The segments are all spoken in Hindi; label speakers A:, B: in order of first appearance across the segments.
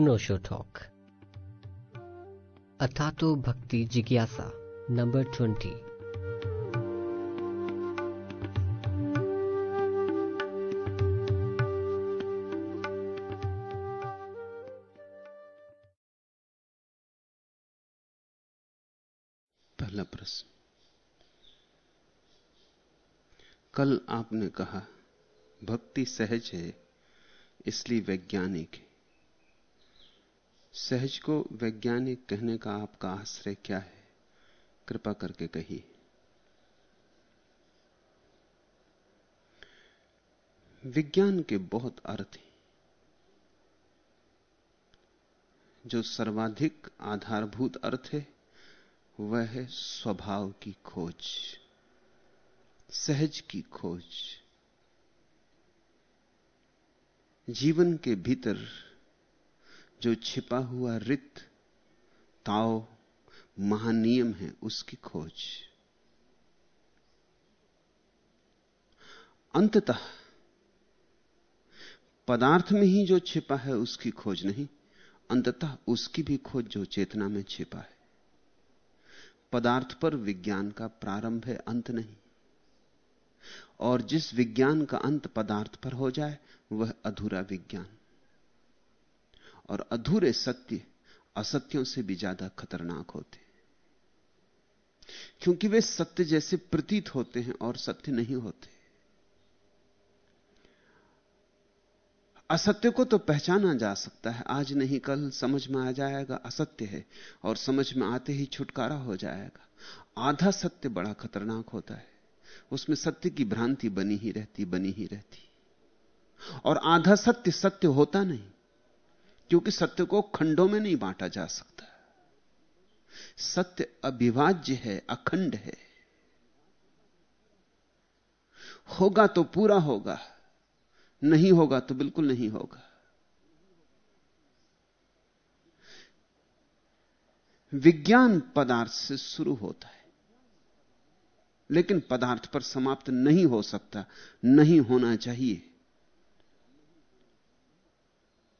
A: अनोशो टॉक। अथातो भक्ति जिज्ञासा, नंबर ट्वेंटी।
B: पहला प्रश्न। कल आपने कहा, भक्ति सहज है, इसलिए वैज्ञानिक है। सहज को वैज्ञानिक कहने का आपका आश्रय क्या है? कृपा करके कहिए। विज्ञान के बहुत अर्थ हैं, जो सर्वाधिक आधारभूत अर्थ है, वह है स्वभाव की खोज, सहज की खोज। जीवन के भीतर जो छिपा हुआ रित ताव महानियम है, उसकी खोज। अंततः पदार्थ में ही जो छिपा है, उसकी खोज नहीं, अंततः उसकी भी खोज जो चेतना में छिपा है। पदार्थ पर विज्ञान का प्रारंभ है, अंत नहीं। और जिस विज्ञान का अंत पदार्थ पर हो जाए, वह अधूरा विज्ञान। और अधूरे सत्य, असत्यों से भी ज़्यादा खतरनाक होते क्योंकि वे सत्य जैसे प्रतीत होते हैं और सत्य नहीं होते। असत्य को तो पहचाना जा सकता है। आज नहीं, कल समझ में आ जाएगा, असत्य है, और समझ में आते ही छुटकारा हो जाएगा। आधा सत्य बड़ा खतरनाक होता है। उसमें सत्य की भ्रांति बनी ही रहती, बनी ही रहती। और आधा सत्य सत्य होता नहीं। क्योंकि सत्य को खंडों में नहीं बांटा जा सकता। सत्य अभिवाज्य है, अखंड है। होगा तो पूरा होगा, नहीं होगा तो बिल्कुल नहीं होगा। विज्ञान पदार्थ से शुरू होता है, लेकिन पदार्थ पर समाप्त नहीं हो सकता, नहीं होना चाहिए।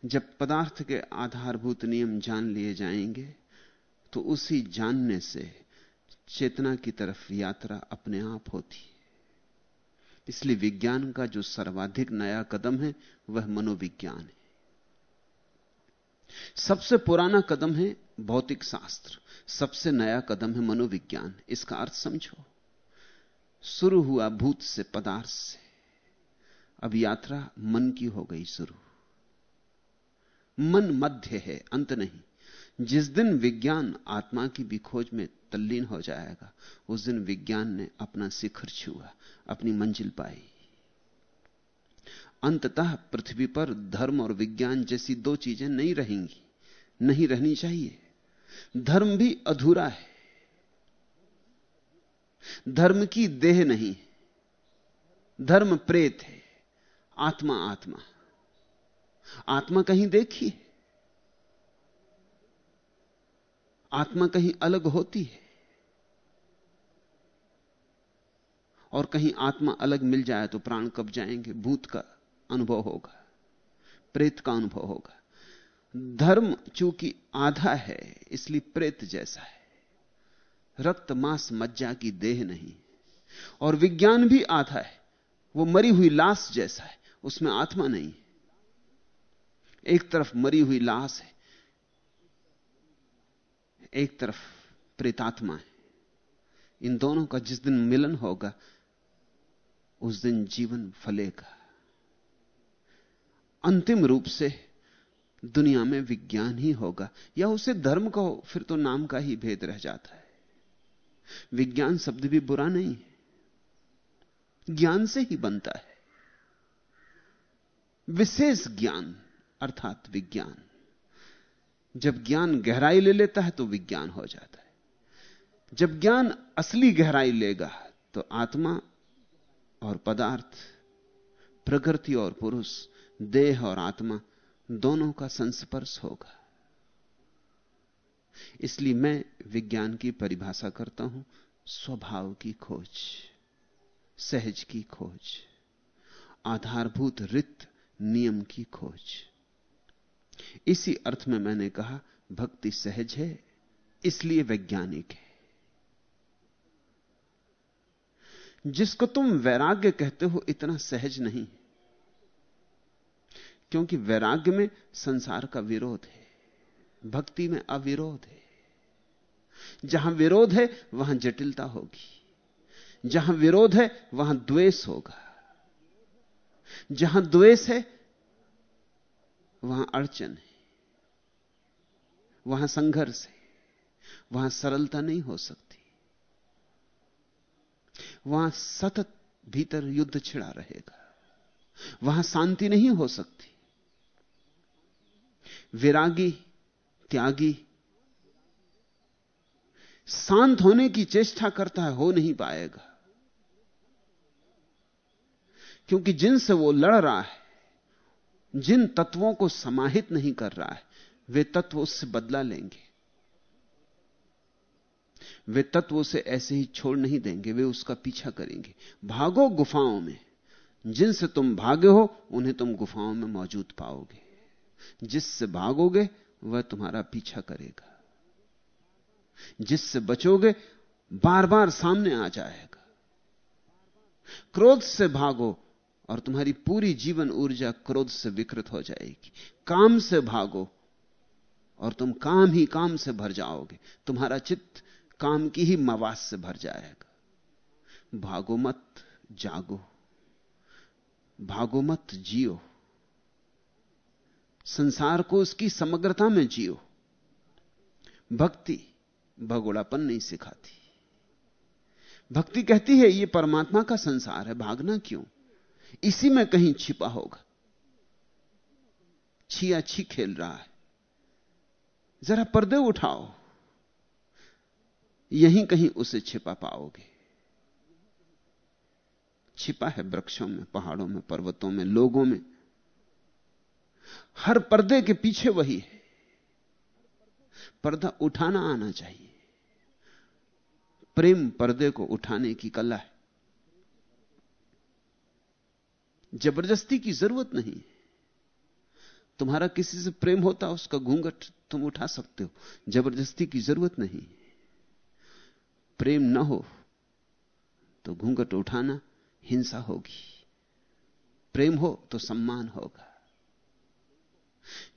B: जब पदार्थ के आधारभूत नियम जान लिए जाएँगे तो उसी जानने से चेतना की तरफ़ यात्रा अपने आप होती है। इसलिए विज्ञान का जो सर्वाधिक नया कदम है, वह मनोविज्ञान है। सबसे पुराना कदम है भौतिक शास्त्र। सबसे नया कदम है मनोविज्ञान। इसका अर्थ समझो। शुरू हुआ भूत से, पदार्थ से। अब यात्रा मन की हो गई शुरू। मन मध्य है, अंत नहीं। जिस दिन विज्ञान आत्मा की भी खोज में तल्लीन हो जाएगा, उस दिन विज्ञान ने अपना शिखर छुआ, अपनी मंजिल पाई। अंततः पृथ्वी पर धर्म और विज्ञान जैसी दो चीज़ें नहीं रहेंगी, नहीं रहनी चाहिए। धर्म भी अधूरा है। धर्म की देह नहीं धर्म प्रेत है, आत्मा आत्मा। आत्मा कहीं देखी आत्मा कहीं अलग होती है? और कहीं आत्मा अलग मिल जाए तो प्राण कब जाएँगे? भूत का अनुभव होगा, प्रेत का अनुभव होगा। धर्म चूँकि आधा है, इसलिए प्रेत जैसा है। रक्त, मांस, मज्जा की देह नहीं। और विज्ञान भी आधा है, वो मरी हुई लाश जैसा है, उसमें आत्मा नहीं एक तरफ़ मरी हुई लाश है, एक तरफ़ प्रेतात्मा है। इन दोनों का जिस दिन मिलन होगा, उस दिन जीवन फलेगा। अंतिम रूप से दुनिया में विज्ञान ही होगा, या उसे धर्म कहो फिर तो नाम का ही भेद रह जाता है। विज्ञान शब्द भी बुरा नहीं है, ज्ञान से ही बनता है। विशेष ज्ञान अर्थात विज्ञान। जब ज्ञान गहराई ले लेता है तो विज्ञान हो जाता है। जब ज्ञान असली गहराई लेगा तो आत्मा और पदार्थ, प्रकृति और पुरुष, देह और आत्मा दोनों का संस्पर्श होगा। इसलिए मैं विज्ञान की परिभाषा करता हूँ, स्वभाव की खोज, सहज की खोज, आधारभूत रित नियम की खोज। इसी अर्थ में मैंने कहा, भक्ति सहज है, इसलिए वैज्ञानिक है। जिसको तुम वैराग्य कहते हो, इतना सहज नहीं क्योंकि वैराग्य में संसार का विरोध है, भक्ति में अविरोध है। जहाँ विरोध है, वहाँ जटिलता होगी। जहाँ विरोध है, वहाँ द्वेष होगा। जहाँ द्वेष है वहाँ अड़चन है, वहाँ संघर्ष है, वहाँ सरलता नहीं हो सकती, वहाँ सतत भीतर युद्ध छिड़ा रहेगा, वहाँ शांति नहीं हो सकती। विरागी, त्यागी शांत होने की चेष्टा करता है हो नहीं पाएगा, क्योंकि जिनसे वो लड़ रहा है जिन तत्वों को समाहित नहीं कर रहा है, वे तत्व उससे बदला लेंगे। वे तत्व उसे ऐसे ही छोड़ नहीं देंगे, वे उसका पीछा करेंगे। भागो गुफाओं में। जिनसे तुम भागे हो, उन्हें तुम गुफाओं में मौजूद पाओगे। जिससे भागोगे, वह तुम्हारा पीछा करेगा। जिससे बचोगे बार बार सामने आ जाएगा। क्रोध से भागो और तुम्हारी पूरी जीवन ऊर्जा क्रोध से विकृत हो जाएगी। काम से भागो और तुम काम ही काम से भर जाओगे। तुम्हारा चित्त काम की ही मवास से भर जाएगा। भागो मत, जागो। भागो मत, जियो। संसार को उसकी समग्रता में जियो। भक्ति भगोड़ापन नहीं सिखाती। भक्ति कहती है यह परमात्मा का संसार है, भागना क्यों? इसी में कहीं छिपा होगा। छिया छी खेल रहा है। जरा पर्दे उठाओ। यहीं कहीं उसे छिपा पाओगे। छिपा है वृक्षों में, पहाड़ों में, पर्वतों में, लोगों में। हर पर्दे के पीछे वही है। पर्दा उठाना आना चाहिए। प्रेम पर्दे को उठाने की कला है। ज़बरदस्ती की ज़रूरत नहीं तुम्हारा किसी से प्रेम होता उसका घूंघट तुम उठा सकते हो। ज़बरदस्ती की ज़रूरत नहीं प्रेम ना हो तो घूंघट उठाना हिंसा होगी। प्रेम हो तो सम्मान होगा।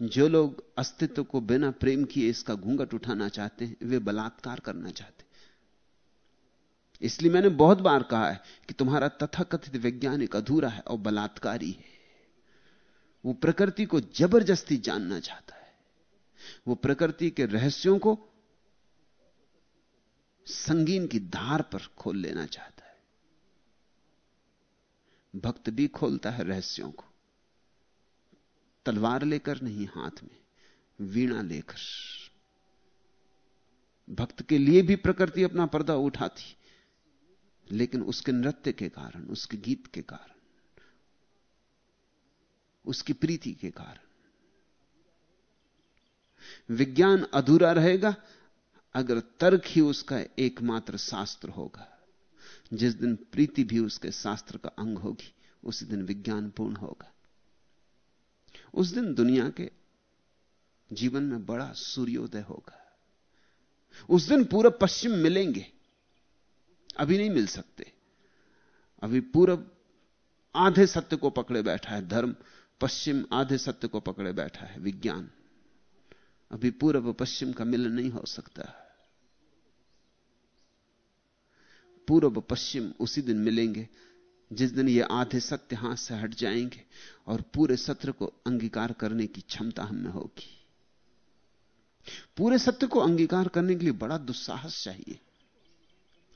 B: जो लोग अस्तित्व को बिना प्रेम किए इसका घूंघट उठाना चाहते हैं, वे बलात्कार करना चाहते इसलिए मैंने बहुत बार कहा है कि तुम्हारा तथाकथित वैज्ञानिक अधूरा है और बलात्कारी है। वो प्रकृति को ज़बरदस्ती जानना चाहता है। वो प्रकृति के रहस्यों को संगीन की धार पर खोल लेना चाहता है। भक्त भी खोलता है रहस्यों को। तलवार लेकर नहीं, हाथ में वीणा लेकर। भक्त के लिए भी प्रकृति अपना पर्दा उठाती। लेकिन उसके नृत्य के कारण, उसके गीत के कारण, उसकी प्रीति के कारण। विज्ञान अधूरा रहेगा, अगर तर्क ही उसका एकमात्र शास्त्र होगा। जिस दिन प्रीति भी उसके शास्त्र का अंग होगी, उसी दिन विज्ञान पूर्ण होगा। उस दिन दुनिया के जीवन में बड़ा सूर्योदय होगा। उस दिन पूरब पश्चिम मिलेंगे। अभी नहीं मिल सकते। अभी पूरब आधे सत्य को पकड़े बैठा है, धर्म पश्चिम आधे सत्य को पकड़े बैठा है, विज्ञान। अभी पूर्व पश्चिम का मिलन नहीं हो सकता। पूर्व पश्चिम उसी दिन मिलेंगे, जिस दिन ये आधे सत्य हाथ से हट जाएँगे और पूरे सत्र को अंगीकार करने की क्षमता हमें होगी। पूरे सत्य को अंगीकार करने के लिए बड़ा दुस्साहस चाहिए।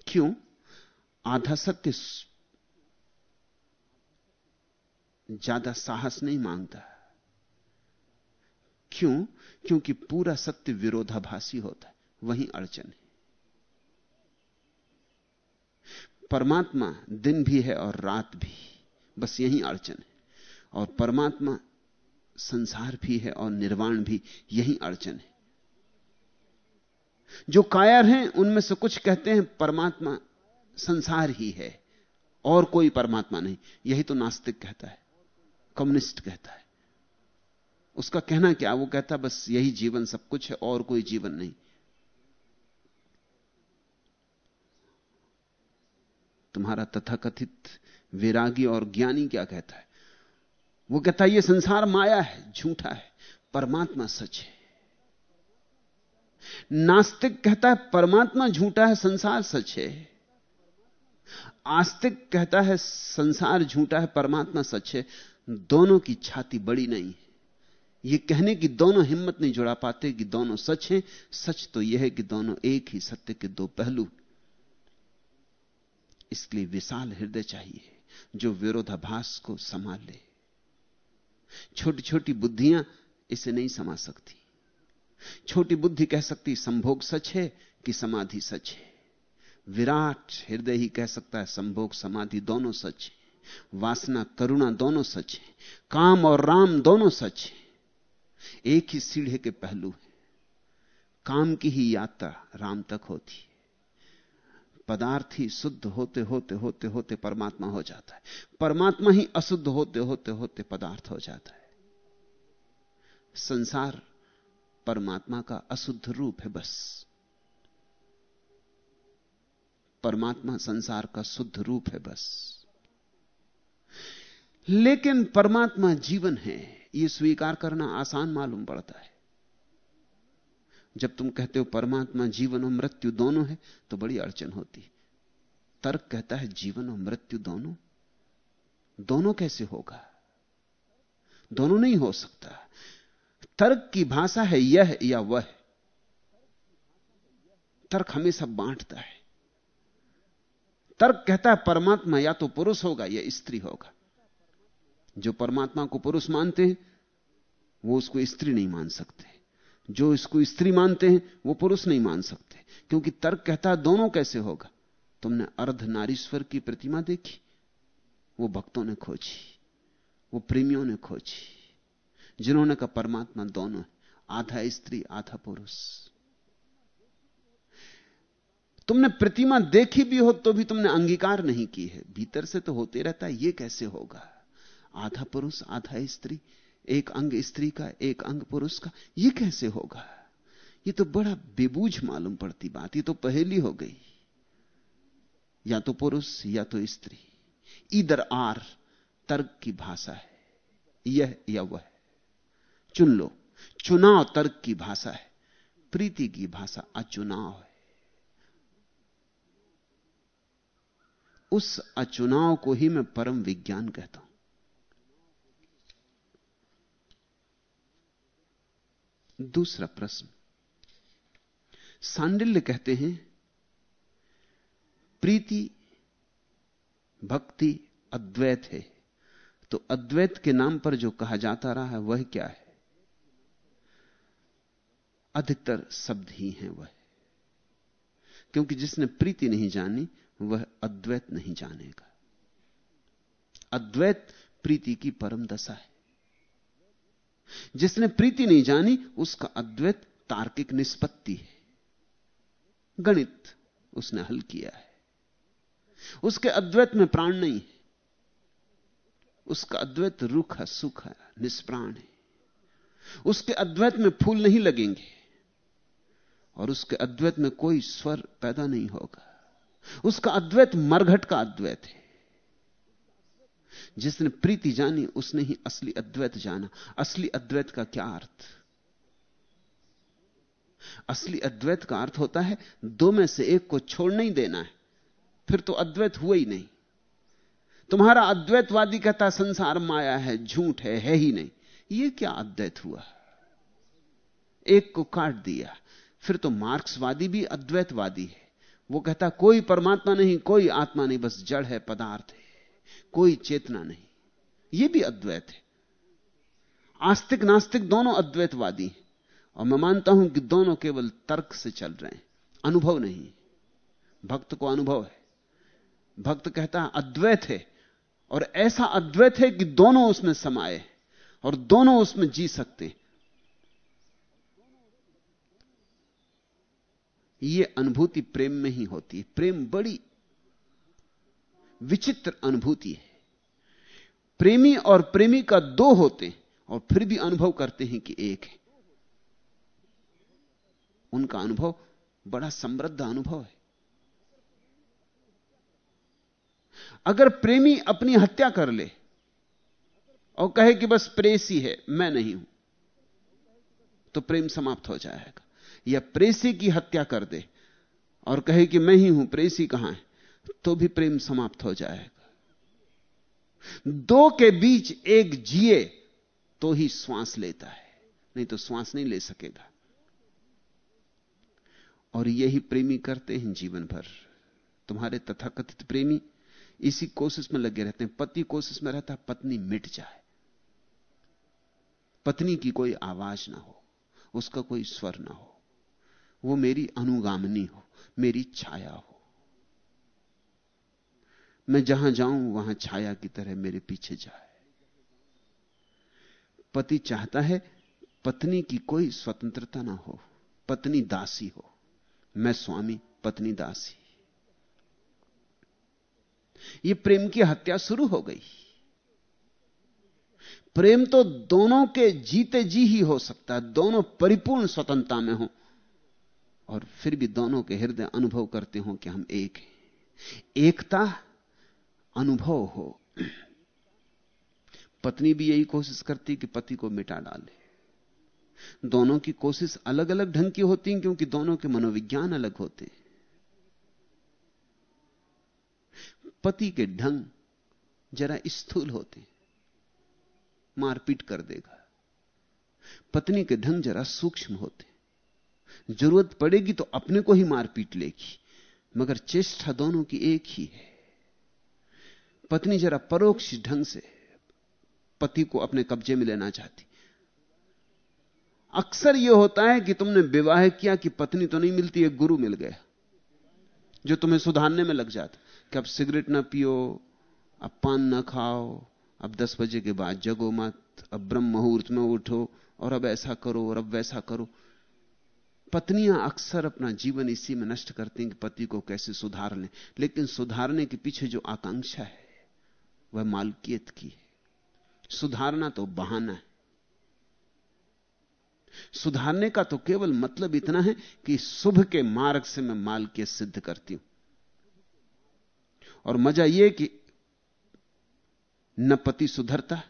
B: क्यों? आधा सत्य ज़्यादा साहस नहीं माँगता। क्यों? क्योंकि पूरा सत्य विरोधाभासी होता है। वही अड़चन है। परमात्मा दिन भी है और रात भी। बस यही अड़चन है। और परमात्मा संसार भी है और निर्वाण भी यही अड़चन है। जो कायर हैं, उनमें से कुछ कहते हैं, परमात्मा संसार ही है, और कोई परमात्मा नहीं। यही तो नास्तिक कहता है, कम्युनिस्ट कहता है। उसका कहना क्या? वो कहता बस यही जीवन सब कुछ है, और कोई जीवन नहीं। तुम्हारा तथाकथित विरागी और ज्ञानी क्या कहता है? वो कहता है, ये संसार माया है, झूठा है, परमात्मा सच है। नास्तिक कहता है, परमात्मा झूठा है, संसार सच है। आस्तिक कहता है, संसार झूठा है, परमात्मा सच है। दोनों की छाती बड़ी नहीं है। यह कहने की दोनों हिम्मत नहीं जुड़ा पाते कि दोनों सच हैं। सच तो यह है कि दोनों एक ही सत्य के दो पहलू। इसलिए विशाल हृदय चाहिए जो विरोधाभास को संभाल ले। छोटी छोटी बुद्धियाँ इसे नहीं समा सकती। छोटी बुद्धि कह सकती, संभोग सच है कि समाधि सच है। विराट हृदय ही कह सकता है, संभोग, समाधि दोनों सच है। वासना, करुणा दोनों सच है। काम और राम दोनों सच है। एक ही सीढ़े के पहलू है। काम की ही यात्रा राम तक होती है। पदार्थ ही शुद्ध होते होते होते होते परमात्मा हो जाता है। परमात्मा ही अशुद्ध होते होते होते पदार्थ हो जाता है। संसार परमात्मा का अशुद्ध रूप है बस। परमात्मा संसार का शुद्ध रूप है बस। लेकिन परमात्मा जीवन है यह स्वीकार करना आसान मालूम पड़ता है। जब तुम कहते हो परमात्मा जीवन और मृत्यु दोनों है तो बड़ी अड़चन होती तर्क कहता है जीवन और मृत्यु दोनों। दोनों कैसे होगा? दोनों नहीं हो सकता। तर्क की भाषा है यह या वह। तर्क हमेशा बांटता है। तर्क कहता है, परमात्मा या तो पुरुष होगा, या स्त्री होगा। जो परमात्मा को पुरुष मानते हैं, वो उसको स्त्री नहीं मान सकते। जो इसको स्त्री मानते हैं, वो पुरुष नहीं मान सकते। क्योंकि तर्क कहता है, दोनों कैसे होगा? तुमने अर्ध नारीश्वर की प्रतिमा देखी, वो भक्तों ने खोजी, वो प्रेमियों ने खोजी, जिन्होंने कहा, परमात्मा दोनों आधा स्त्री, आधा पुरुष। तुमने प्रतिमा देखी भी हो तो भी तुमने अंगीकार नहीं की है। भीतर से तो होते रहता है, ये कैसे होगा? आधा पुरुष, आधा स्त्री, एक अंग स्त्री का, एक अंग पुरुष का यह कैसे होगा? ये तो बड़ा बेबूझ मालूम पड़ती बात, ये तो पहली हो गई। या तो पुरुष, या तो स्त्री। इधर आर, तर्क की भाषा है। यह या वह। चुन लो। चुनाव तर्क की भाषा है। प्रीति की भाषा अचुनाव है। उस अचुनाव को ही मैं परम विज्ञान कहता हूँ। दूसरा प्रश्न। सांडिल्य कहते हैं, प्रीति, भक्ति, अद्वैत है। तो अद्वैत के नाम पर जो कहा जाता रहा है, वह क्या है? अधिकतर शब्द ही हैं वह। क्योंकि जिसने प्रीति नहीं जानी वह अद्वैत नहीं जानेगा। अद्वैत प्रीति की परम दशा है। जिसने प्रीति नहीं जानी, उसका अद्वैत तार्किक निष्पत्ति है। गणित उसने हल किया है। उसके अद्वैत में प्राण नहीं है। उसका अद्वैत रुख है, सुख है, निष्प्राण है। उसके अद्वैत में फूल नहीं लगेंगे। और उसके अद्वैत में कोई स्वर पैदा नहीं होगा। उसका अद्वैत मरघट का अद्वैत है। जिसने प्रीति जानी, उसने ही असली अद्वैत जाना। असली अद्वैत का क्या अर्थ? असली अद्वैत का अर्थ होता है, दो में से एक को छोड़ नहीं देना है, फिर तो अद्वैत हुआ ही नहीं। तुम्हारा अद्वैतवादी कहता संसार माया है, झूठ है है ही नहीं। यह क्या अद्वैत हुआ? एक को काट दिया, फिर तो मार्क्सवादी भी अद्वैतवादी है। वो कहता, कोई परमात्मा नहीं, कोई आत्मा नहीं, बस जड़ है, पदार्थ है, कोई चेतना नहीं। यह भी अद्वैत है। आस्तिक, नास्तिक दोनों अद्वैतवादी हैं। और मैं मानता हूँ कि दोनों केवल तर्क से चल रहे हैं, अनुभव नहीं भक्त को अनुभव है। भक्त कहता है अद्वैत है। और ऐसा अद्वैत है कि दोनों उसमें समाये और दोनों उसमें जी सकते यह अनुभूति प्रेम में ही होती है। प्रेम बड़ी विचित्र अनुभूति है। प्रेमी और प्रेमी का दो होते हैं और फिर भी अनुभव करते हैं कि एक है। उनका अनुभव बड़ा समृद्ध अनुभव है। अगर प्रेमी अपनी हत्या कर ले और कहे कि बस प्रेसी है, मैं नहीं हूँ तो प्रेम समाप्त हो जाएगा। या प्रेसी की हत्या कर दे और कहे कि मैं ही हूँ, प्रेसी कहाँ है? तो भी प्रेम समाप्त हो जाएगा। दो के बीच एक जिए तो ही श्वास लेता है, नहीं तो श्वास नहीं ले सकेगा। और यही प्रेमी करते हैं जीवन भर। तुम्हारे तथाकथित प्रेमी इसी कोशिश में लगे रहते हैं। पति कोशिश में रहता पत्नी मिट जाए। पत्नी की कोई आवाज़ ना हो, उसका कोई स्वर ना हो। वो मेरी अनुगामनी हो, मेरी छाया हो। मैं जहाँ जाऊँ, वहाँ छाया की तरह मेरे पीछे जाए। पति चाहता है पत्नी की कोई स्वतंत्रता ना हो, पत्नी दासी हो। मैं स्वामी, पत्नी दासी। ये प्रेम की हत्या शुरू हो गई। प्रेम तो दोनों के जीते जी ही हो सकता है, दोनों परिपूर्ण स्वतंत्रता में हो। और फिर भी दोनों के हृदय अनुभव करते हो कि हम एक हैं। एकता अनुभव हो। पत्नी भी यही कोशिश करती कि पति को मिटा डाले। दोनों की कोशिश अलग अलग ढंग की होती है क्योंकि दोनों के मनोविज्ञान अलग होते हैं। पति के ढंग जरा स्थूल होते मारपीट कर देगा। पत्नी के ढंग जरा सूक्ष्म होते ज़रूरत पड़ेगी तो अपने को ही मारपीट लेगी। मगर चेष्टा दोनों की एक ही है। पत्नी जरा परोक्ष ढंग से पति को अपने कब्जे में लेना चाहती। अक्सर यह होता है कि तुमने विवाह किया कि पत्नी तो नहीं मिलती, एक गुरु मिल गया, जो तुम्हें सुधारने में लग जाता। कि अब सिगरेट ना पियो, अब पान ना खाओ, अब दस बजे के बाद जगो मत, अब ब्रह्म मुहूर्त में उठो, और अब ऐसा करो, और अब वैसा करो। पत्नियाँ अक्सर अपना जीवन इसी में नष्ट करती हैं कि पति को कैसे सुधार लें। लेकिन सुधारने के पीछे जो आकांक्षा है, वह मालकियत की है। सुधारना तो बहाना है। सुधारने का तो केवल मतलब इतना है कि शुभ के मार्ग से मैं मालकियत सिद्ध करती हूँ। और मज़ा यह कि न पति सुधरता,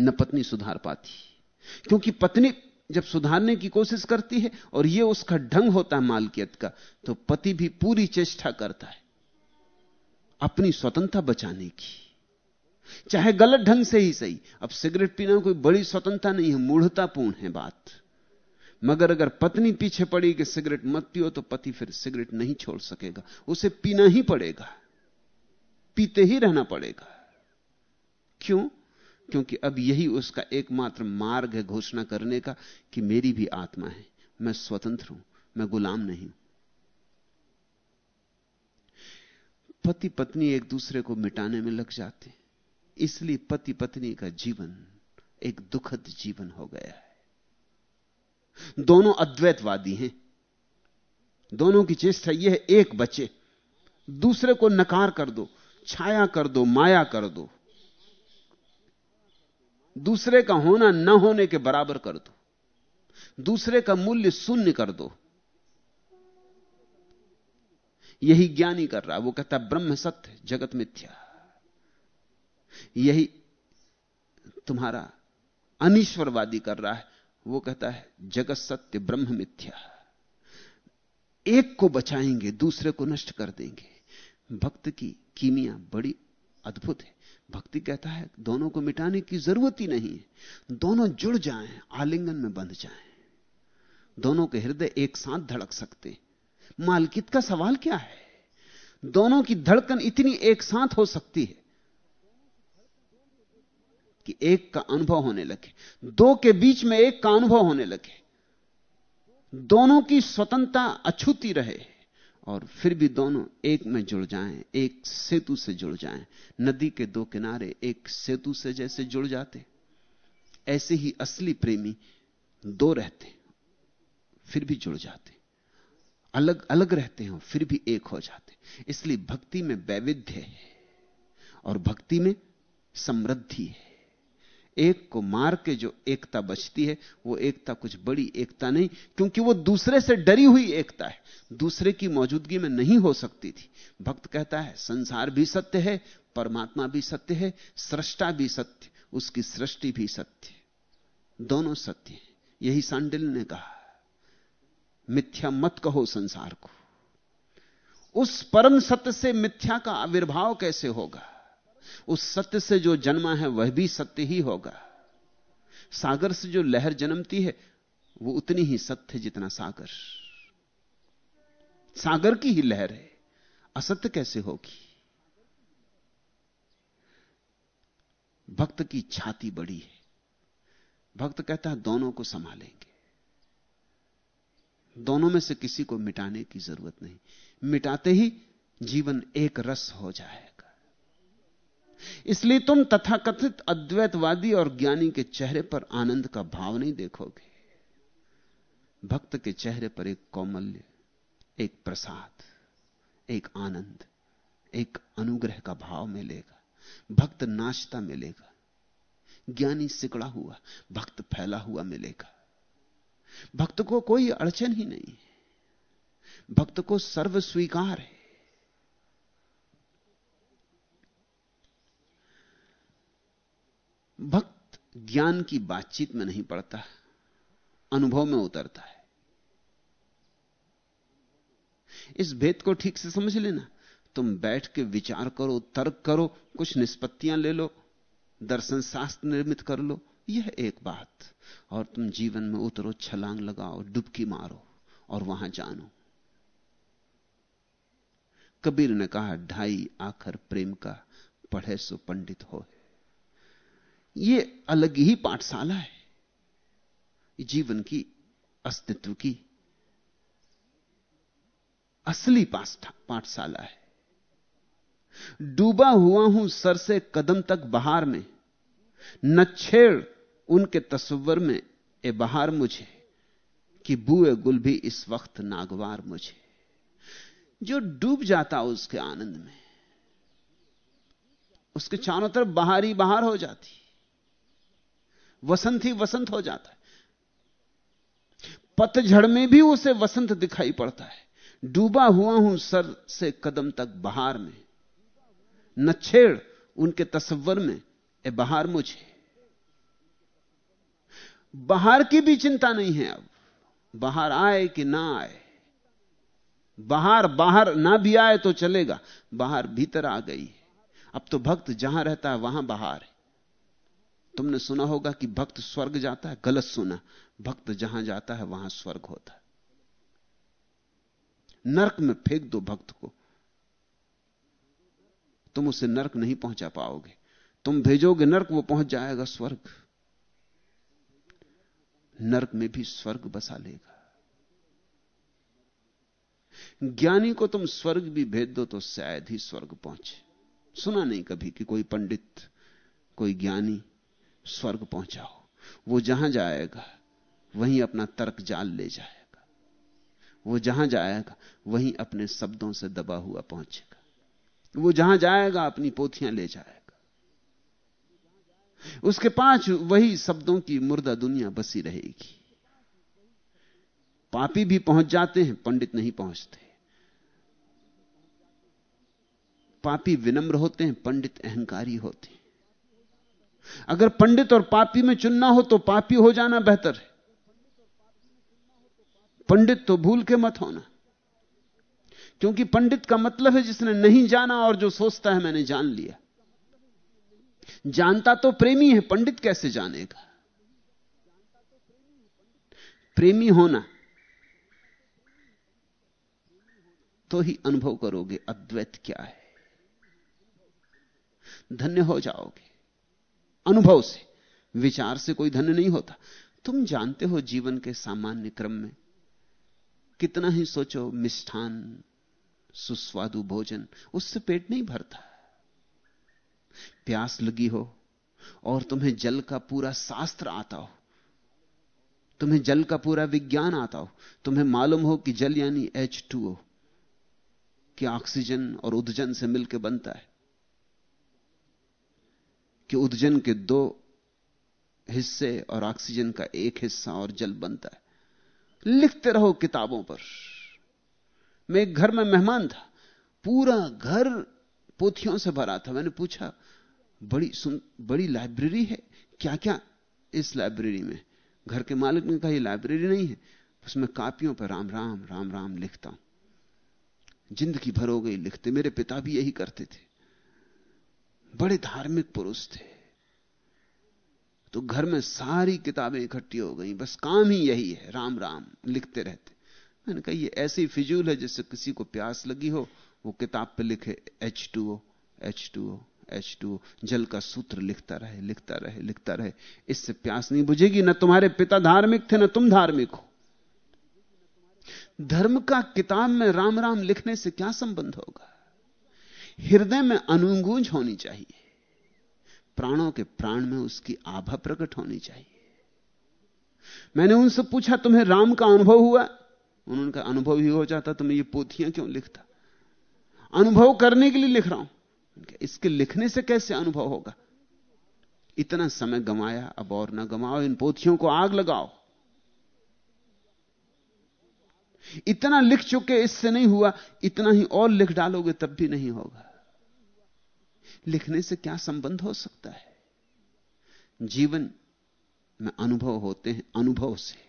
B: न पत्नी सुधार पाती। क्योंकि पत्नी जब सुधारने की कोशिश करती है और यह उसका ढंग होता है मालकियत का तो पति भी पूरी चेष्टा करता है अपनी स्वतंत्रता बचाने की। चाहे गलत ढंग से ही सही, अब सिगरेट पीना कोई बड़ी स्वतंत्रता नहीं है, मूढ़तापूर्ण है बात। मगर अगर पत्नी पीछे पड़ी कि सिगरेट मत पियो तो पति फिर सिगरेट नहीं छोड़ सकेगा। उसे पीना ही पड़ेगा, पीते ही रहना पड़ेगा। क्यों? क्योंकि अब यही उसका एकमात्र मार्ग है घोषणा करने का कि मेरी भी आत्मा है। मैं स्वतंत्र हूँ, मैं गुलाम नहीं पति पत्नी एक दूसरे को मिटाने में लग जाते इसलिए पति पत्नी का जीवन एक दुखद जीवन हो गया है। दोनों अद्वैतवादी हैं। दोनों की चेष्टा यह एक बचे। दूसरे को नकार कर दो, छाया कर दो, माया कर दो। दूसरे का होना न होने के बराबर कर दो। दूसरे का मूल्य शून्य कर दो। यही ज्ञानी कर रहा वो कहता है, ब्रह्म सत्य, जगत मिथ्या। यही तुम्हारा अनिश्वरवादी कर रहा है। वो कहता है, जगत सत्य, ब्रह्म मिथ्या। एक को बचाएँगे, दूसरे को नष्ट कर देंगे। भक्त की कीमिया बड़ी अद्भुत है। भक्ति कहता है, दोनों को मिटाने की ज़रूरत ही नहीं है। दोनों जुड़ जाएँ, आलिंगन में बंध जाएँ। दोनों के हृदय एक साथ धड़क सकते मालकित का सवाल क्या है? दोनों की धड़कन इतनी एक साथ हो सकती है कि एक का अनुभव होने लगे। दो के बीच में एक का अनुभव होने लगे। दोनों की स्वतंत्रता अछूती रहे। और फिर भी दोनों एक में जुड़ जाएँ, एक सेतु से जुड़ जाएँ। नदी के दो किनारे एक सेतु से जैसे जुड़ जाते। ऐसे ही असली प्रेमी दो रहते, फिर भी जुड़ जाते। अलग अलग रहते हैं, फिर भी एक हो जाते। इसलिए भक्ति में वैविध्य है और भक्ति में समृद्धि है। एक को मार के जो एकता बचती है, वो एकता कुछ बड़ी एकता नहीं, क्योंकि वो दूसरे से डरी हुई एकता है। दूसरे की मौजूदगी में नहीं हो सकती थी। भक्त कहता है, संसार भी सत्य है, परमात्मा भी सत्य है, सृष्टा भी सत्य, उसकी सृष्टि भी सत्य दोनों सत्य है। यही सांडिल ने कहा, मिथ्या मत कहो संसार को। उस परम सत्य से मिथ्या का आविर्भाव कैसे होगा? उस सत्य से जो जन्मा है वह भी सत्य ही होगा। सागर से जो लहर जन्मती है, वो उतनी ही सत्य है जितना सागर। सागर की ही लहर है, असत्य कैसे होगी? भक्त की छाती बड़ी है। भक्त कहता है, दोनों को संभालेंगे। दोनों में से किसी को मिटाने की ज़रूरत नहीं। मिटाते ही जीवन एक रस हो जाएगा। इसलिए तुम तथाकथित अद्वैतवादी और ज्ञानी के चेहरे पर आनंद का भाव नहीं देखोगे। भक्त के चेहरे पर एक कौमल्य, एक प्रसाद, एक आनंद, एक अनुग्रह का भाव मिलेगा। भक्त नाचता मिलेगा। ज्ञानी सिकड़ा हुआ, भक्त फैला हुआ मिलेगा। भक्त को कोई अड़चन ही नहीं भक्त को सर्व स्वीकार है। भक्त ज्ञान की बातचीत में नहीं पड़ता, अनुभव में उतरता है। इस भेद को ठीक से समझ लेना। तुम बैठ के विचार करो, तर्क करो, कुछ निष्पत्तियाँ ले लो, दर्शन शास्त्र निर्मित कर लो, यह एक बात। और तुम जीवन में उतरो, छलांग लगाओ, डुबकी मारो, और वहाँ जानो। कबीर ने कहा, ढाई आखर प्रेम का, पढ़े सो पंडित हो ये अलग ही पाठशाला है। जीवन की अस्तित्व की असली पाठशाला है। डूबा हुआ हूँ सर से कदम तक बहार में। न छेड़ उनके तस्वर में ए बहार मुझे, कि बुए गुल भी इस वक्त नागवार मुझे। जो डूब जाता उसके आनंद में, उसके चारों तरफ़ बाहर ही बाहर हो जाती। वसंत ही वसंत हो जाता है। पतझड़ में भी उसे वसंत दिखाई पड़ता है। डूबा हुआ हूँ सर से कदम तक बहार में। न छेड़ उनके तस्वर में, ए बहार मुझे। बाहर की भी चिंता नहीं है अब। बाहर आए कि ना आए। बाहर बाहर ना भी आए तो चलेगा। बाहर भीतर आ गई अब तो भक्त जहाँ रहता है, वहाँ बाहर है। तुमने सुना होगा कि भक्त स्वर्ग जाता है, गलत सुना। भक्त जहाँ जाता है, वहाँ स्वर्ग होता है। नरक में फेंक दो भक्त को। तुम उसे नरक नहीं पहुँचा पाओगे। तुम भेजोगे नरक, वो पहुँच जाएगा स्वर्ग। नरक में भी स्वर्ग बसा लेगा। ज्ञानी को तुम स्वर्ग भी भेज दो तो शायद ही स्वर्ग पहुँचे। सुना नहीं कभी कि कोई पंडित, कोई ज्ञानी स्वर्ग पहुंचाओ। वो जहाँ जाएगा, वहीं अपना तर्क जाल ले जाएगा। वो जहाँ जाएगा, वहीं अपने शब्दों से दबा हुआ पहुंचेगा। वो जहाँ जाएगा, अपनी पोथियाँ ले जाएगा। उसके पाँच वही शब्दों की मुर्दा दुनिया बसी रहेगी। पापी भी पहुँच जाते हैं, पंडित नहीं पहुँचते। पापी विनम्र होते हैं, पंडित अहंकारी होते हैं। अगर पंडित और पापी में चुनना हो तो पापी हो जाना बेहतर है। पंडित तो भूल के मत होना। क्योंकि पंडित का मतलब है जिसने नहीं जाना और जो सोचता है मैंने जान लिया। जानता तो प्रेमी है, पंडित कैसे जानेगा? प्रेमी होना तो ही अनुभव करोगे, अद्वैत क्या है? धन्य हो जाओगे। अनुभव से, विचार से कोई धन्य नहीं होता। तुम जानते हो जीवन के सामान्य क्रम में कितना ही सोचो, मिष्ठान, सुस्वादु भोजन, उससे पेट नहीं भरता। प्यास लगी हो और तुम्हें जल का पूरा शास्त्र आता हो, तुम्हें जल का पूरा विज्ञान आता हो, तुम्हें मालूम हो कि जल यानी एच टू कि ऑक्सीजन और उदजन से मिलकर बनता है। कि उदजन के दो हिस्से और ऑक्सीजन का एक हिस्सा और जल बनता है। लिखते रहो किताबों पर। मैं एक घर में मेहमान था। पूरा घर पोथियों से भरा था। मैंने पूछा, बड़ी सुन, बड़ी लाइब्रेरी है? क्या क्या इस लाइब्रेरी में? घर के मालिक ने कहा लाइब्रेरी नहीं है। उसमें कापियों पर राम राम राम राम लिखता हूँ। ज़िंदगी भर हो गई, लिखते। मेरे पिता भी यही करते थे। बड़े धार्मिक पुरुष थे। तो घर में सारी किताबें इकट्ठी हो गई, बस काम ही यही है राम राम लिखते रहते। मैंने कहा, ये ऐसे फिजूल है जैसे किसी को प्यास लगी हो, वो किताब पे लिखे H two O H two O H two जल का सूत्र लिखता रहे लिखता रहे लिखता रहे। इससे प्यास नहीं बुझेगी, ना तुम्हारे पिता धार्मिक थे, ना तुम धार्मिक हो। धर्म का किताब में राम राम लिखने से क्या संबंध होगा? हृदय में अनुगूंज होनी चाहिए। प्राणों के प्राण में उसकी आभा प्रकट होनी चाहिए। मैंने उनसे पूछा, तुम्हें राम का अनुभव हुआ? उन्होंने कहा, अनुभव ही हो जाता तो मैं ये पोथियाँ क्यों लिखता? अनुभव करने के लिए लिख रहा हूँ। इसके लिखने से कैसे अनुभव होगा? इतना समय गमाया अब और ना गमाओ इन पोथियों को आग लगाओ। इतना लिख चुके, इससे नहीं हुआ, इतना ही और लिख डालोगे, तब भी नहीं होगा। लिखने से क्या संबंध हो सकता है? जीवन में अनुभव होते हैं, अनुभव से।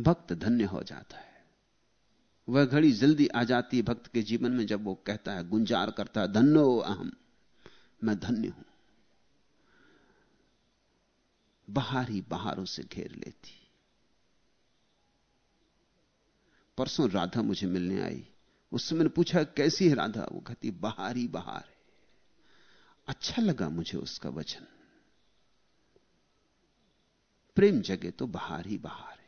B: भक्त धन्य हो जाता है। वह घड़ी जल्दी आ जाती है भक्त के जीवन में, जब वो कहता है, गुंजार करता है धन्यो अहम, मैं धन्य हूँ। बाहर ही बाहरों से घेर लेती। परसों राधा मुझे मिलने आई। उससे मैंने पूछा, कैसी है राधा? वो कहती, बाहर ही बाहर है। अच्छा लगा मुझे उसका वचन। प्रेम जगे तो बाहर ही बाहर है।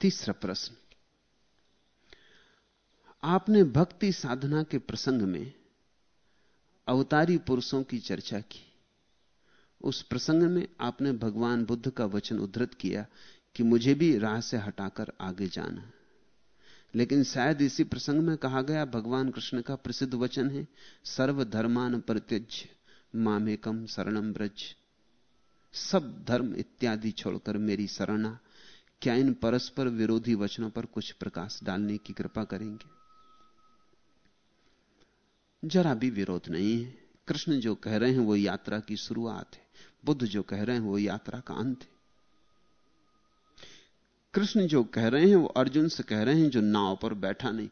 B: तीसरा प्रश्न। आपने भक्ति साधना के प्रसंग में अवतारी पुरुषों की चर्चा की। उस प्रसंग में आपने भगवान बुद्ध का वचन उद्धृत किया कि मुझे भी राह से हटाकर आगे जाना लेकिन शायद इसी प्रसंग में कहा गया, भगवान कृष्ण का प्रसिद्ध वचन है, सर्वधर्मान प्रत्यज मामेकम शरणम ब्रज सब धर्म इत्यादि छोड़कर मेरी शरणा, क्या इन परस्पर विरोधी वचनों पर कुछ प्रकाश डालने की कृपा करेंगे? जरा भी विरोध नहीं है। कृष्ण जो कह रहे हैं, वो यात्रा की शुरुआत है। बुद्ध जो कह रहे हैं वो यात्रा का अंत है। कृष्ण जो कह रहे हैं वो अर्जुन से कह रहे हैं जो नाव पर बैठा नहीं,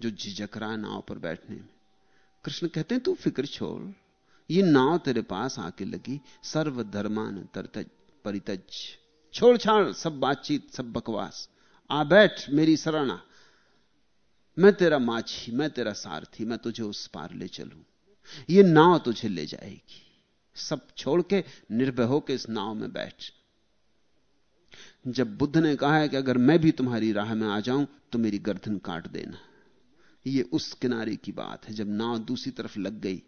B: जो झिझक रहा है नाव पर बैठने में। कृष्ण कहते हैं, तू फ़िक्र छोड़, ये नाव तेरे पास आके लगी, सर्वधर्मान तरतज, परितज। छोड़ छाड़, सब बातचीत, सब बकवास। आ बैठ, मेरी शरणा। मैं तेरा माछी, मैं तेरा सारथी, मैं तुझे उस पार ले चलू। ये नाव तुझे ले जाएगी। सब छोड़ के निर्भय होकर इस नाव में बैठ। जब बुद्ध ने कहा है कि अगर मैं भी तुम्हारी राह में आ जाऊँ तो मेरी गर्दन काट देना। ये उस किनारे की बात है, जब नाव दूसरी तरफ़ लग गई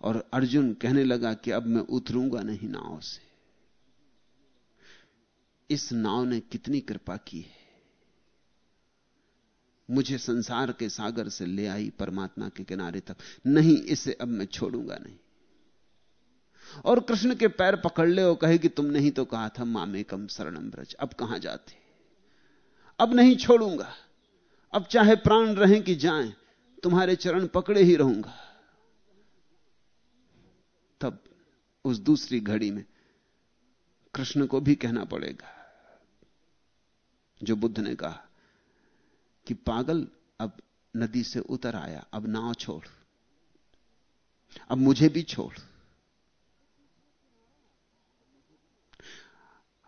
B: और अर्जुन कहने लगा कि अब मैं उतरूँगा नहीं नाव से। इस नाव ने कितनी कृपा की है। मुझे संसार के सागर से ले आई परमात्मा के किनारे तक। नहीं, इसे अब मैं छोड़ूँगा नहीं। और कृष्ण के पैर पकड़ ले और कहे कि तुमने ही तो कहा था, मामे कम शरणम ब्रज अब कहाँ जाते? अब नहीं छोड़ूँगा। अब चाहे प्राण रहें कि जाएँ, तुम्हारे चरण पकड़े ही रहूँगा। तब उस दूसरी घड़ी में कृष्ण को भी कहना पड़ेगा, जो बुद्ध ने कहा कि पागल अब नदी से उतर आया, अब नाव छोड़। अब मुझे भी छोड़।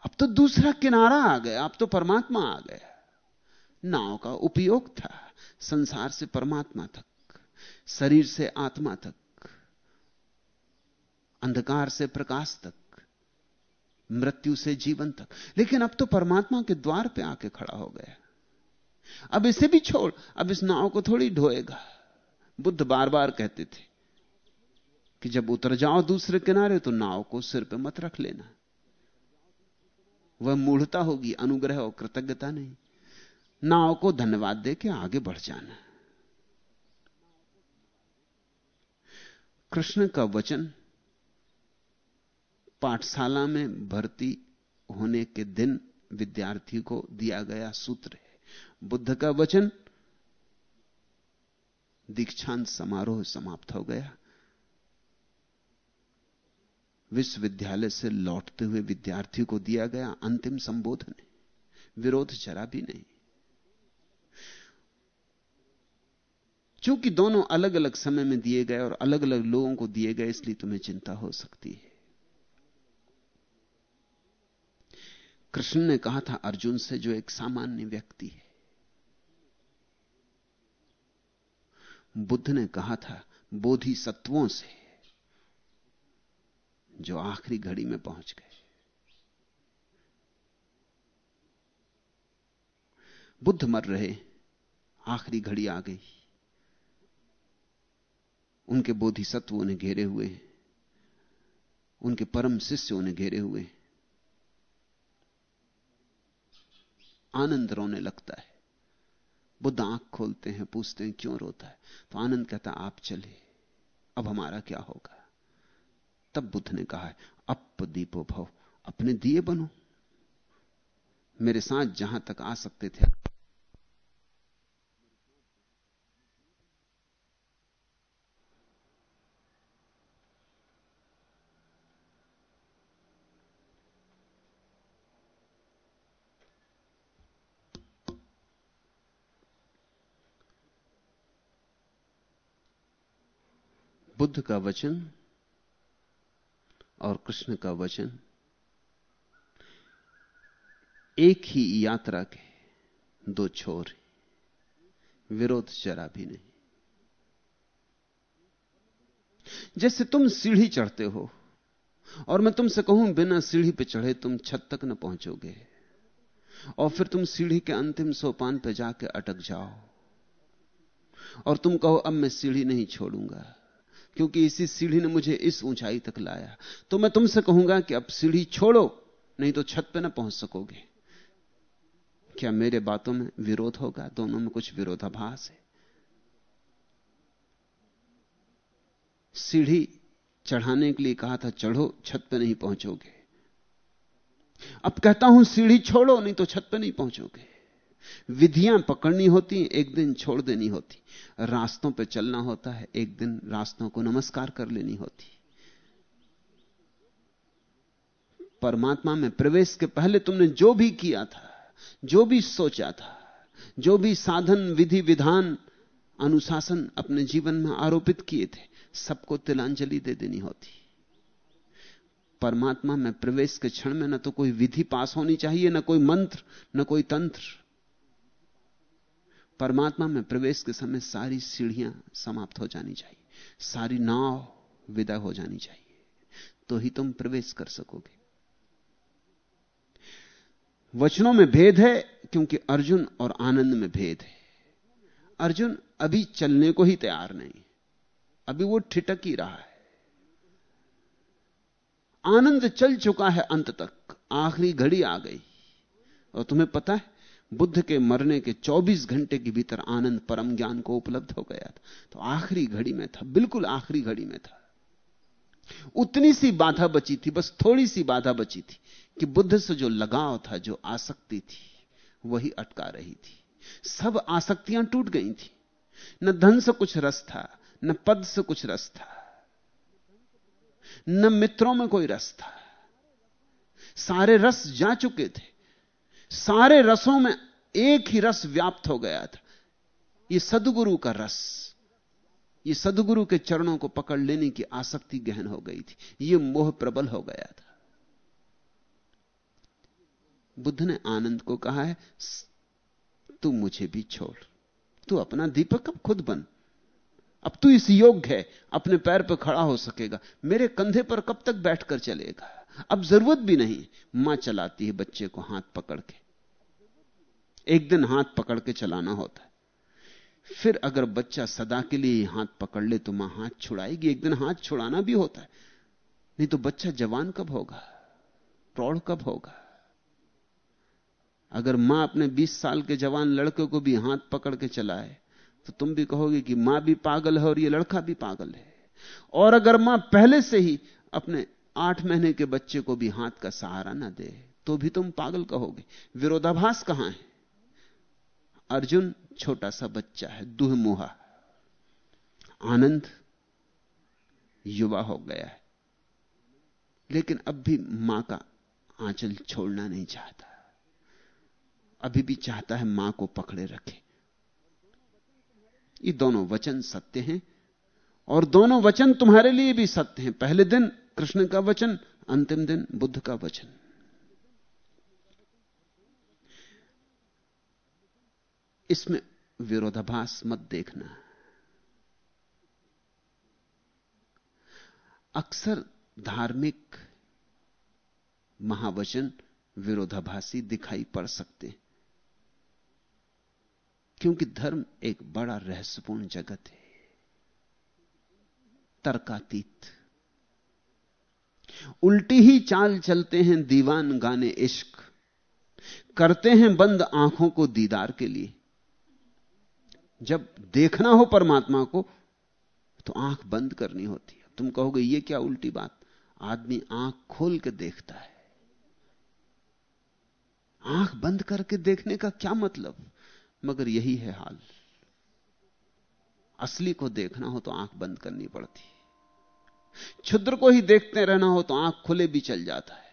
B: अब तो दूसरा किनारा आ गया, अब तो परमात्मा आ गया। नाव का उपयोग था, संसार से परमात्मा तक, शरीर से आत्मा तक, अंधकार से प्रकाश तक, मृत्यु से जीवन तक। लेकिन अब तो परमात्मा के द्वार पे आके खड़ा हो गया। अब इसे भी छोड़, अब इस नाव को थोड़ी ढोएगा। बुद्ध बार बार कहते थे कि जब उतर जाओ दूसरे किनारे तो नाव को सिर पे मत रख लेना। वह मूढ़ता होगी, अनुग्रह और कृतज्ञता नहीं। नाव को धन्यवाद दे के आगे बढ़ जाना। कृष्ण का वचन पाठशाला में भर्ती होने के दिन विद्यार्थी को दिया गया सूत्र है। बुद्ध का वचन दीक्षांत समारोह समाप्त हो गया। विश्वविद्यालय से लौटते हुए विद्यार्थी को दिया गया अंतिम संबोधन विरोध जरा भी नहीं। चूँकि दोनों अलग अलग समय में दिए गए और अलग अलग लोगों को दिए गए, इसलिए तुम्हें चिंता हो सकती है। कृष्ण ने कहा था, अर्जुन से जो एक सामान्य व्यक्ति है। बुद्ध ने कहा था बोधि सत्वों से। जो आखिरी घड़ी में पहुँच गए। बुद्ध मर रहे, आखिरी घड़ी आ गई। उनके बोधिसत्व उन्हें घेरे हुए, उनके परम शिष्य उन्हें घेरे हुए। आनंद रोने लगता है। बुद्ध आँख खोलते हैं, पूछते हैं, क्यों रोता है? तो आनंद कहता आप चले, अब हमारा क्या होगा? तब बुद्ध ने कहा है अप दीपो भव, अपने दिए बनो। मेरे साथ जहाँ तक आ सकते थे। बुद्ध का वचन और कृष्ण का वचन। एक ही यात्रा के दो छोर विरोध जरा भी नहीं। जैसे तुम सीढ़ी चढ़ते हो, और मैं तुमसे कहूँ, बिना सीढ़ी पे चढ़े तुम छत तक न पहुंचोगे, और फिर तुम सीढ़ी के अंतिम सोपान पे जाके अटक जाओ, और तुम कहो, अब मैं सीढ़ी नहीं छोड़ूँगा। क्योंकि इसी सीढ़ी ने मुझे इस ऊंचाई तक लाया। तो मैं तुमसे कहूँगा कि अब सीढ़ी छोड़ो, नहीं तो छत पे ना पहुँच सकोगे। क्या मेरे बातों में विरोध होगा? दोनों में कुछ विरोधाभास है। सीढ़ी चढ़ाने के लिए कहा था, चढ़ो, छत पे नहीं पहुंचोगे। अब कहता हूँ, सीढ़ी छोड़ो, नहीं तो छत पे नहीं पहुंचोगे। विधियाँ पकड़नी होती, एक दिन छोड़ देनी होती। रास्तों पर चलना होता है, एक दिन रास्तों को नमस्कार कर लेनी होती। परमात्मा में प्रवेश के पहले तुमने जो भी किया था, जो भी सोचा था, जो भी साधन, विधि, विधान, अनुशासन अपने जीवन में आरोपित किए थे, सबको तिलांजलि दे देनी होती। परमात्मा में प्रवेश के क्षण में न तो कोई विधि पास होनी चाहिए, न कोई मंत्र, न कोई तंत्र। परमात्मा में प्रवेश के समय सारी सीढ़ियाँ समाप्त हो जानी चाहिए। सारी नाव विदा हो जानी चाहिए। तो ही तुम प्रवेश कर सकोगे। वचनों में भेद है, क्योंकि अर्जुन और आनंद में भेद है। अर्जुन अभी चलने को ही तैयार नहीं। अभी वो ठिटक ही रहा है। आनंद चल चुका है अंत तक। आखिरी घड़ी आ गई। और तुम्हें पता है बुद्ध के मरने के 24 घंटे के भीतर आनंद परम ज्ञान को उपलब्ध हो गया था। तो आखिरी घड़ी में था, बिल्कुल आखिरी घड़ी में था। उतनी सी बाधा बची थी, बस थोड़ी सी बाधा बची थी कि बुद्ध से जो लगाव था, जो आसक्ति थी, वही अटका रही थी। सब आसक्तियाँ टूट गई थी। न धन से कुछ रस था, न पद से कुछ रस था, न मित्रों में कोई रस था। सारे रस जा चुके थे। सारे रसों में एक ही रस व्याप्त हो गया था। यह सदगुरु का रस यह सदगुरु के चरणों को पकड़ लेने की आसक्ति गहन हो गई थी। यह मोह प्रबल हो गया था। बुद्ध ने आनंद को कहा है, तू मुझे भी छोड़। तू अपना दीपक अब खुद बन। अब तू इस योग्य है, अपने पैर पर खड़ा हो सकेगा। मेरे कंधे पर कब तक बैठकर चलेगा? अब ज़रूरत भी नहीं। माँ चलाती है बच्चे को हाथ पकड़ के। एक दिन हाथ पकड़ के चलाना होता है। फिर अगर बच्चा सदा के लिए हाथ पकड़ ले तो माँ हाथ छुड़ाएगी। एक दिन हाथ छुड़ाना भी होता है। नहीं तो बच्चा जवान कब होगा? प्रौढ़ कब होगा? अगर माँ अपने 20 साल के जवान लड़के को भी हाथ पकड़ के चलाए तो तुम भी कहोगे कि माँ भी पागल है और ये लड़का भी पागल है। और अगर माँ पहले से ही अपने आठ महीने के बच्चे को भी हाथ का सहारा ना दे तो भी तुम पागल कहोगे। विरोधाभास कहाँ है? अर्जुन छोटा सा बच्चा है दुह मुहा आनंद युवा हो गया है। लेकिन अब भी माँ का आंचल छोड़ना नहीं चाहता। अभी भी चाहता है माँ को पकड़े रखे। ये दोनों वचन सत्य हैं और दोनों वचन तुम्हारे लिए भी सत्य हैं। पहले दिन कृष्ण का वचन, अंतिम दिन बुद्ध का वचन। इसमें विरोधाभास मत देखना। अक्सर धार्मिक महावचन विरोधाभासी दिखाई पड़ सकते हैं, क्योंकि धर्म एक बड़ा रहस्यपूर्ण जगत है। तर्कातीत। उल्टी ही चाल चलते हैं दीवान गाने इश्क। करते हैं बंद आँखों को दीदार के लिए। जब देखना हो परमात्मा को तो आँख बंद करनी होती है। तुम कहोगे, ये क्या उल्टी बात? आदमी आँख खोल के देखता है। आँख बंद करके देखने का क्या मतलब? मगर यही है हाल। असली को देखना हो तो आँख बंद करनी पड़ती क्षुद्र को ही देखते रहना हो तो आँख खुले भी चल जाता है।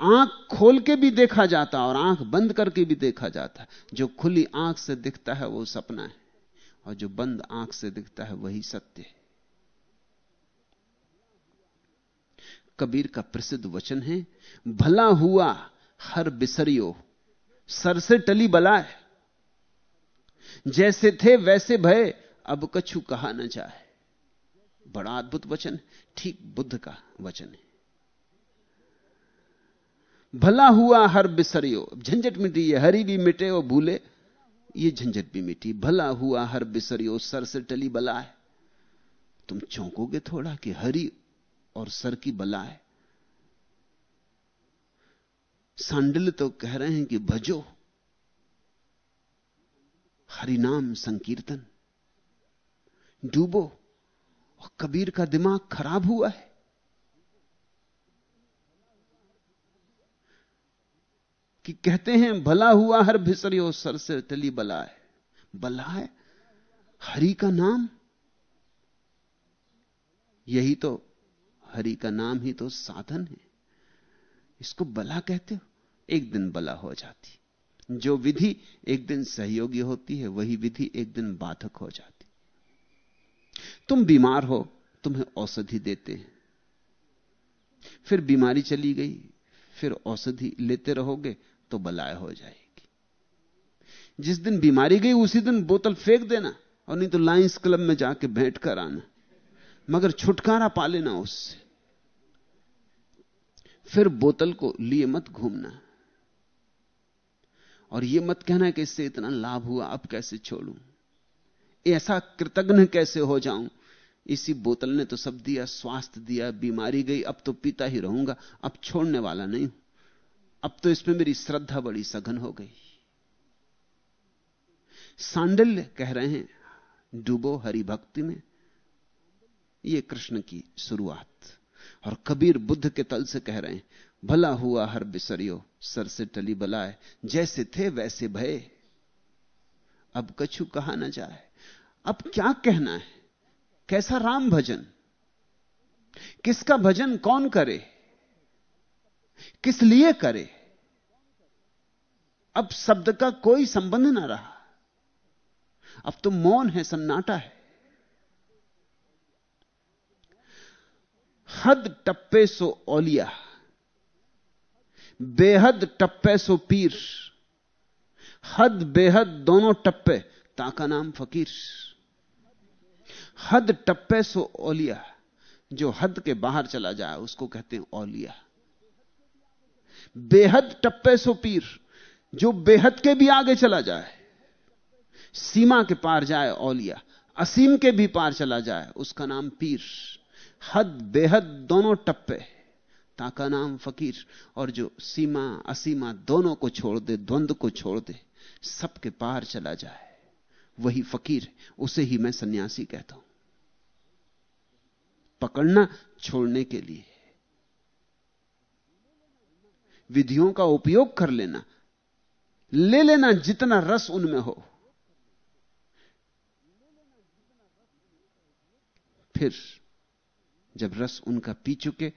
B: आँख खोल के भी देखा जाता है और आँख बंद करके भी देखा जाता है। जो खुली आँख से दिखता है, वो सपना है। और जो बंद आँख से दिखता है वही सत्य है। कबीर का प्रसिद्ध वचन है, भला हुआ हर बिसरियो, सर से टली बलाए जैसे थे वैसे भय, अब कछु कहा न जाए। बड़ा अद्भुत वचन ठीक बुद्ध का वचन है। भला हुआ हर बिसरियो, झंझट मिटी है, हरी भी मिटे और भूले ये झंझट भी मिटी, भला हुआ हर बिसरियो, सर से टली बला है। तुम चौंकोगे थोड़ा कि हरी और सर की बला है। सांडिल तो कह रहे हैं कि भजो। हरिनाम संकीर्तन। डूबो और कबीर का दिमाग खराब हुआ है। कि कहते हैं, भला हुआ हर भिसरियो सर से तली बला है। बला है? हरि का नाम? यही तो हरि का नाम ही तो साधन है। इसको बला कहते हो? एक दिन बला हो जाती। जो विधि एक दिन सहयोगी होती है, वही विधि एक दिन बाधक हो जाती। तुम बीमार हो, तुम्हें औषधि देते हैं। फिर बीमारी चली गई, फिर औषधि लेते रहोगे तो बलाय हो जाएगी। जिस दिन बीमारी गई, उसी दिन बोतल फेंक देना और नहीं तो लाइंस क्लब में जाके बैठ कर आना मगर छुटकारा पा लेना उससे। फिर बोतल को लिए मत घूमना। और यह मत कहना कि इससे इतना लाभ हुआ, अब कैसे छोड़ू? ऐसा कृतज्ञ कैसे हो जाऊँ? इसी बोतल ने तो सब दिया, स्वास्थ्य दिया, बीमारी गई, अब तो पीता ही रहूँगा, अब छोड़ने वाला नहीं हूँ। अब तो इसमें मेरी श्रद्धा बड़ी सघन हो गई। सांडल्य कह रहे हैं, डूबो हरि भक्ति में। यह कृष्ण की शुरुआत। और कबीर बुद्ध के तल से कह रहे हैं, भला हुआ हर बिसरियो, सर से टली बलाए, जैसे थे वैसे भय। अब कछु कहा ना जाए। अब क्या कहना है? कैसा राम भजन? किसका भजन कौन करे? किस लिए करे? अब शब्द का कोई संबंध ना रहा। अब तो मौन है, सन्नाटा है। हद टप्पे सो ओलिया बेहद टप्पे सो पीर, हद बेहद दोनों टप्पे ताका नाम फकीर। हद टप्पे सो ओलिया जो हद के बाहर चला जाए, उसको कहते हैं ओलिया बेहद टप्पे सो पीर, जो बेहद के भी आगे चला जाए, सीमा के पार जाए ओलिया असीम के भी पार चला जाए, उसका नाम पीर। हद बेहद दोनों टप्पे, ताका नाम फकीर, और जो सीमा, असीमा दोनों को छोड़ दे द्वंद्व को छोड़ दे, सबके पार चला जाए, वही फकीर, उसे ही मैं सन्यासी कहता हूँ। पकड़ना छोड़ने के लिए। विधियों का उपयोग कर लेना। ले लेना जितना रस उनमें हो। फिर जब रस उनका पी चुके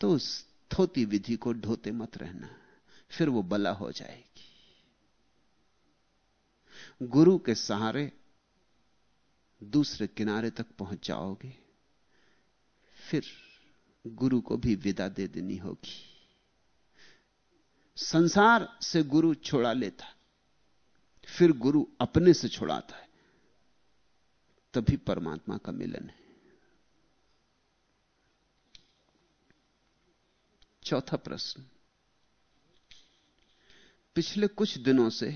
B: तो उस थोती विधि को ढोते मत रहना, फिर वो बला हो जाएगी। गुरु के सहारे दूसरे किनारे तक पहुँच जाओगे, फिर गुरु को भी विदा दे देनी होगी। संसार से गुरु छोड़ा लेता, फिर गुरु अपने से छुड़ाता है, तभी परमात्मा का मिलन है। चौथा प्रश्न। पिछले कुछ दिनों से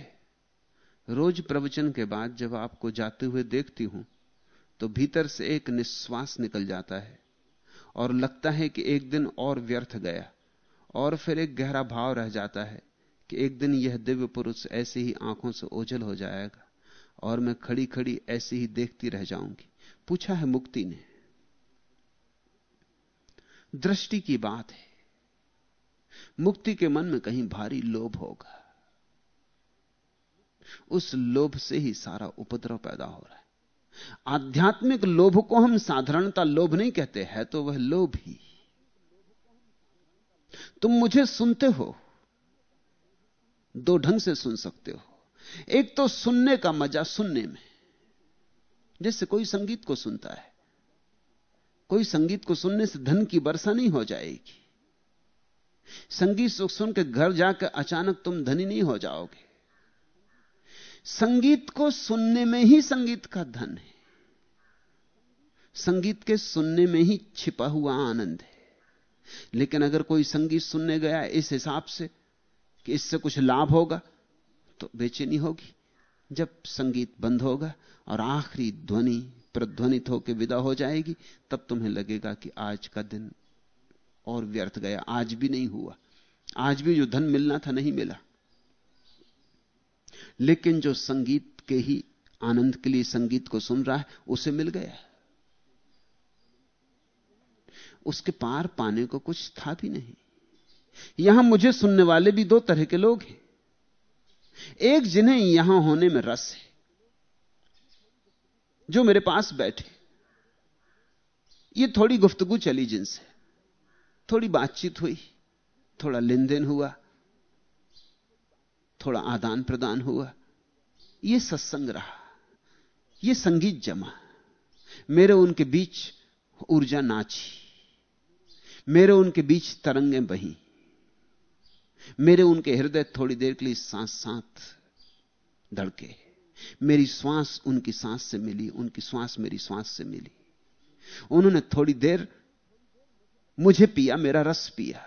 B: रोज प्रवचन के बाद जब आपको जाते हुए देखती हूँ तो भीतर से एक निश्वास निकल जाता है। और लगता है कि एक दिन और व्यर्थ गया। और फिर एक गहरा भाव रह जाता है कि एक दिन यह दिव्य पुरुष ऐसे ही आँखों से ओझल हो जाएगा और मैं खड़ी खड़ी ऐसे ही देखती रह जाऊँगी। पूछा है मुक्ति ने। दृष्टि की बात है। मुक्ति के मन में कहीं भारी लोभ होगा। उस लोभ से ही सारा उपद्रव पैदा हो रहा है। आध्यात्मिक लोभ को हम साधारणता लोभ नहीं कहते, हैं तो वह लोभ ही। तुम मुझे सुनते हो, दो ढंग से सुन सकते हो। एक तो सुनने का मज़ा सुनने में, जैसे कोई संगीत को सुनता है। कोई संगीत को सुनने से धन की वर्षा नहीं हो जाएगी। संगीत सुख सुन के घर जाकर अचानक तुम धनी नहीं हो जाओगे। संगीत को सुनने में ही संगीत का धन है। संगीत के सुनने में ही छिपा हुआ आनंद है। लेकिन अगर कोई संगीत सुनने गया इस हिसाब से कि इससे कुछ लाभ होगा तो बेचैनी होगी। जब संगीत बंद होगा और आखिरी ध्वनि प्रध्वनित होकर विदा हो जाएगी, तब तुम्हें लगेगा कि आज का दिन और व्यर्थ गया। आज भी नहीं हुआ। आज भी जो धन मिलना था नहीं मिला। लेकिन जो संगीत के ही आनंद के लिए संगीत को सुन रहा है, उसे मिल गया उसके पार पाने को कुछ था भी नहीं। यहाँ मुझे सुनने वाले भी दो तरह के लोग हैं। एक जिन्हें यहाँ होने में रस है, जो मेरे पास बैठे। ये थोड़ी गुफ्तगु चली जिनसे। थोड़ी बातचीत हुई, थोड़ा लेन देन हुआ थोड़ा आदान प्रदान हुआ। ये सत्संग रहा। ये संगीत जमा। मेरे उनके बीच ऊर्जा नाची। मेरे उनके बीच तरंगें बही। मेरे उनके हृदय थोड़ी देर के लिए सांस साथ धड़के। मेरी श्वास उनकी सांस से मिली, उनकी श्वास मेरी श्वास से मिली। उन्होंने थोड़ी देर मुझे पिया, मेरा रस पिया।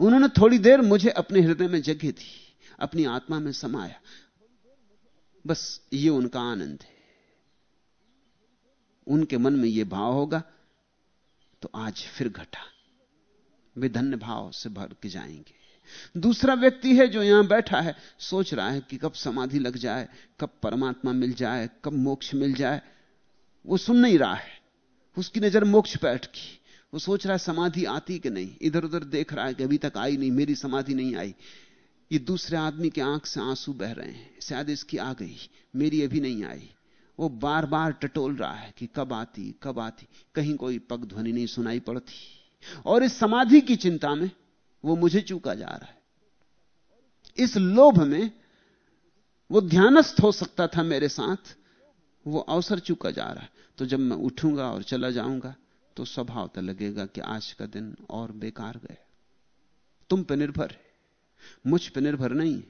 B: उन्होंने थोड़ी देर मुझे अपने हृदय में जगह दी। अपनी आत्मा में समाया। बस ये उनका आनंद है। उनके मन में यह भाव होगा तो आज फिर घटा। वे धन्य भाव से भर के जाएँगे। दूसरा व्यक्ति है जो यहाँ बैठा है, सोच रहा है कि कब समाधि लग जाए, कब परमात्मा मिल जाए, कब मोक्ष मिल जाए। वो सुन नहीं रहा है। उसकी नज़र मोक्ष पे अटकी। वो सोच रहा है समाधि आती कि नहीं? इधर उधर देख रहा है कि अभी तक आई नहीं, मेरी समाधि नहीं आई। ये दूसरे आदमी के आँख से आँसू बह रहे हैं। शायद इसकी आ गई। मेरी अभी नहीं आई। वो बार बार टटोल रहा है कि कब आती कब आती। कहीं कोई पग ध्वनि नहीं सुनाई पड़ती। और इस समाधि की चिंता में वो मुझे चूका जा रहा है। इस लोभ में वो ध्यानस्थ हो सकता था मेरे साथ। वो अवसर चूका जा रहा है। तो जब मैं उठूँगा और चला जाऊँगा तो स्वभावता लगेगा कि आज का दिन और बेकार गए तुम पर निर्भर है। मुझ पर निर्भर नहीं।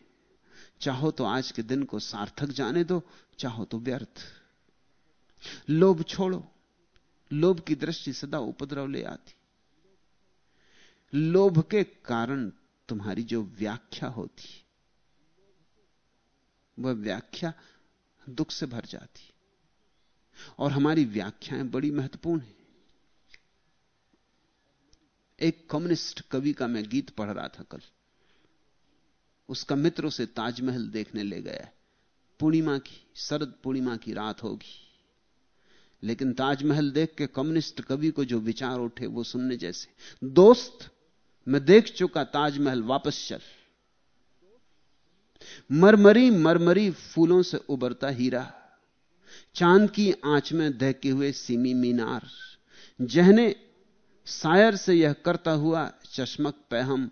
B: चाहो तो आज के दिन को सार्थक जाने दो, चाहो तो व्यर्थ। लोभ छोड़ो। लोभ की दृष्टि सदा उपद्रव ले आती। लोभ के कारण तुम्हारी जो व्याख्या होती, वह व्याख्या दुख से भर जाती। और हमारी व्याख्याएँ बड़ी महत्वपूर्ण हैं। एक कम्युनिस्ट कवि का मैं गीत पढ़ रहा था कल। उसका मित्र उसे ताजमहल देखने ले गया पूर्णिमा की, शरद पूर्णिमा की रात होगी। लेकिन ताजमहल देख के कम्युनिस्ट कवि को जो विचार उठे वो सुनने जैसे, दोस्त, मैं देख चुका ताजमहल, वापस चल। मरमरी मरमरी फूलों से उबरता हीरा, चाँद की आँच में दहके हुए सीमी मीनार, जहने सायर से यह करता हुआ चश्मक पैहम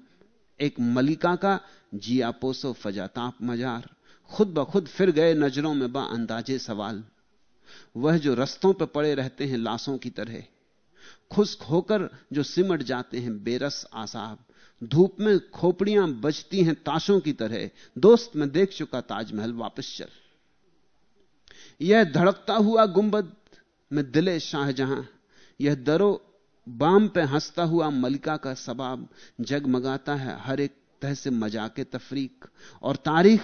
B: एक मलिका का जिया पोसो फजाताप मजार। खुद ब खुद फिर गए नज़रों में बा अंदाजे सवाल। वह जो रस्तों पर पड़े रहते हैं लाशों की तरह। खुश्क होकर जो सिमट जाते हैं बेरस आसाब। धूप में खोपड़ियाँ बजती हैं ताशों की तरह। दोस्त में देख चुका ताजमहल वापस चल। यह धड़कता हुआ गुंबद, में दिले शाहजहां। यह दरो बाम पे हंसता हुआ मलिका का सबाब जगमगाता है, हर एक तह से मज़ाक तफरीक। और तारीख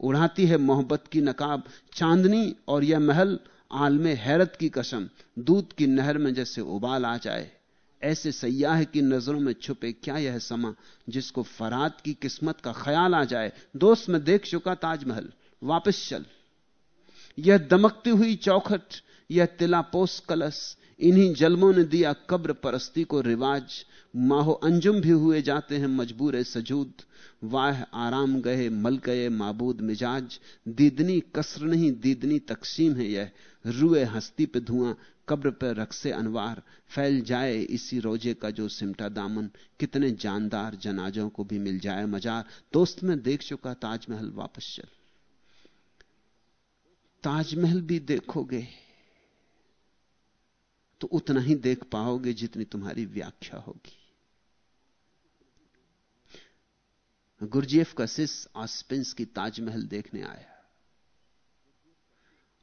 B: उड़ाती है मोहब्बत की नकाब। चांदनी और यह महल आलमे हैरत की कसम दूध की नहर में जैसे उबाल आ जाए। ऐसे सयाह की नज़रों में छुपे क्या यह समा, जिसको फरात की किस्मत का ख्याल आ जाए? दोस्त, में देख चुका ताजमहल, वापस चल। यह दमकती हुई चौखट यह तिलापोस कलश इन्हीं जलमों ने दिया कब्र परस्ती को रिवाज। माहो अंजुम भी हुए जाते हैं मजबूर सजूद। वाह आराम गए, मल गए माबूद मिजाज। दीदनी कसर नहीं, दीदनी तकसीम है यह। रुए हस्ती पे धुआँ, कब्र पर रक्से अनवार। फैल जाए इसी रोज़े का जो सिमटा दामन। कितने जानदार जनाजों को भी मिल जाए मजार। दोस्त में देख चुका, ताजमहल वापस चल। ताजमहल भी देखोगे। तो उतना ही देख पाओगे जितनी तुम्हारी व्याख्या होगी। गुरजेफ का शिष्य आसपेंस की ताजमहल देखने आया।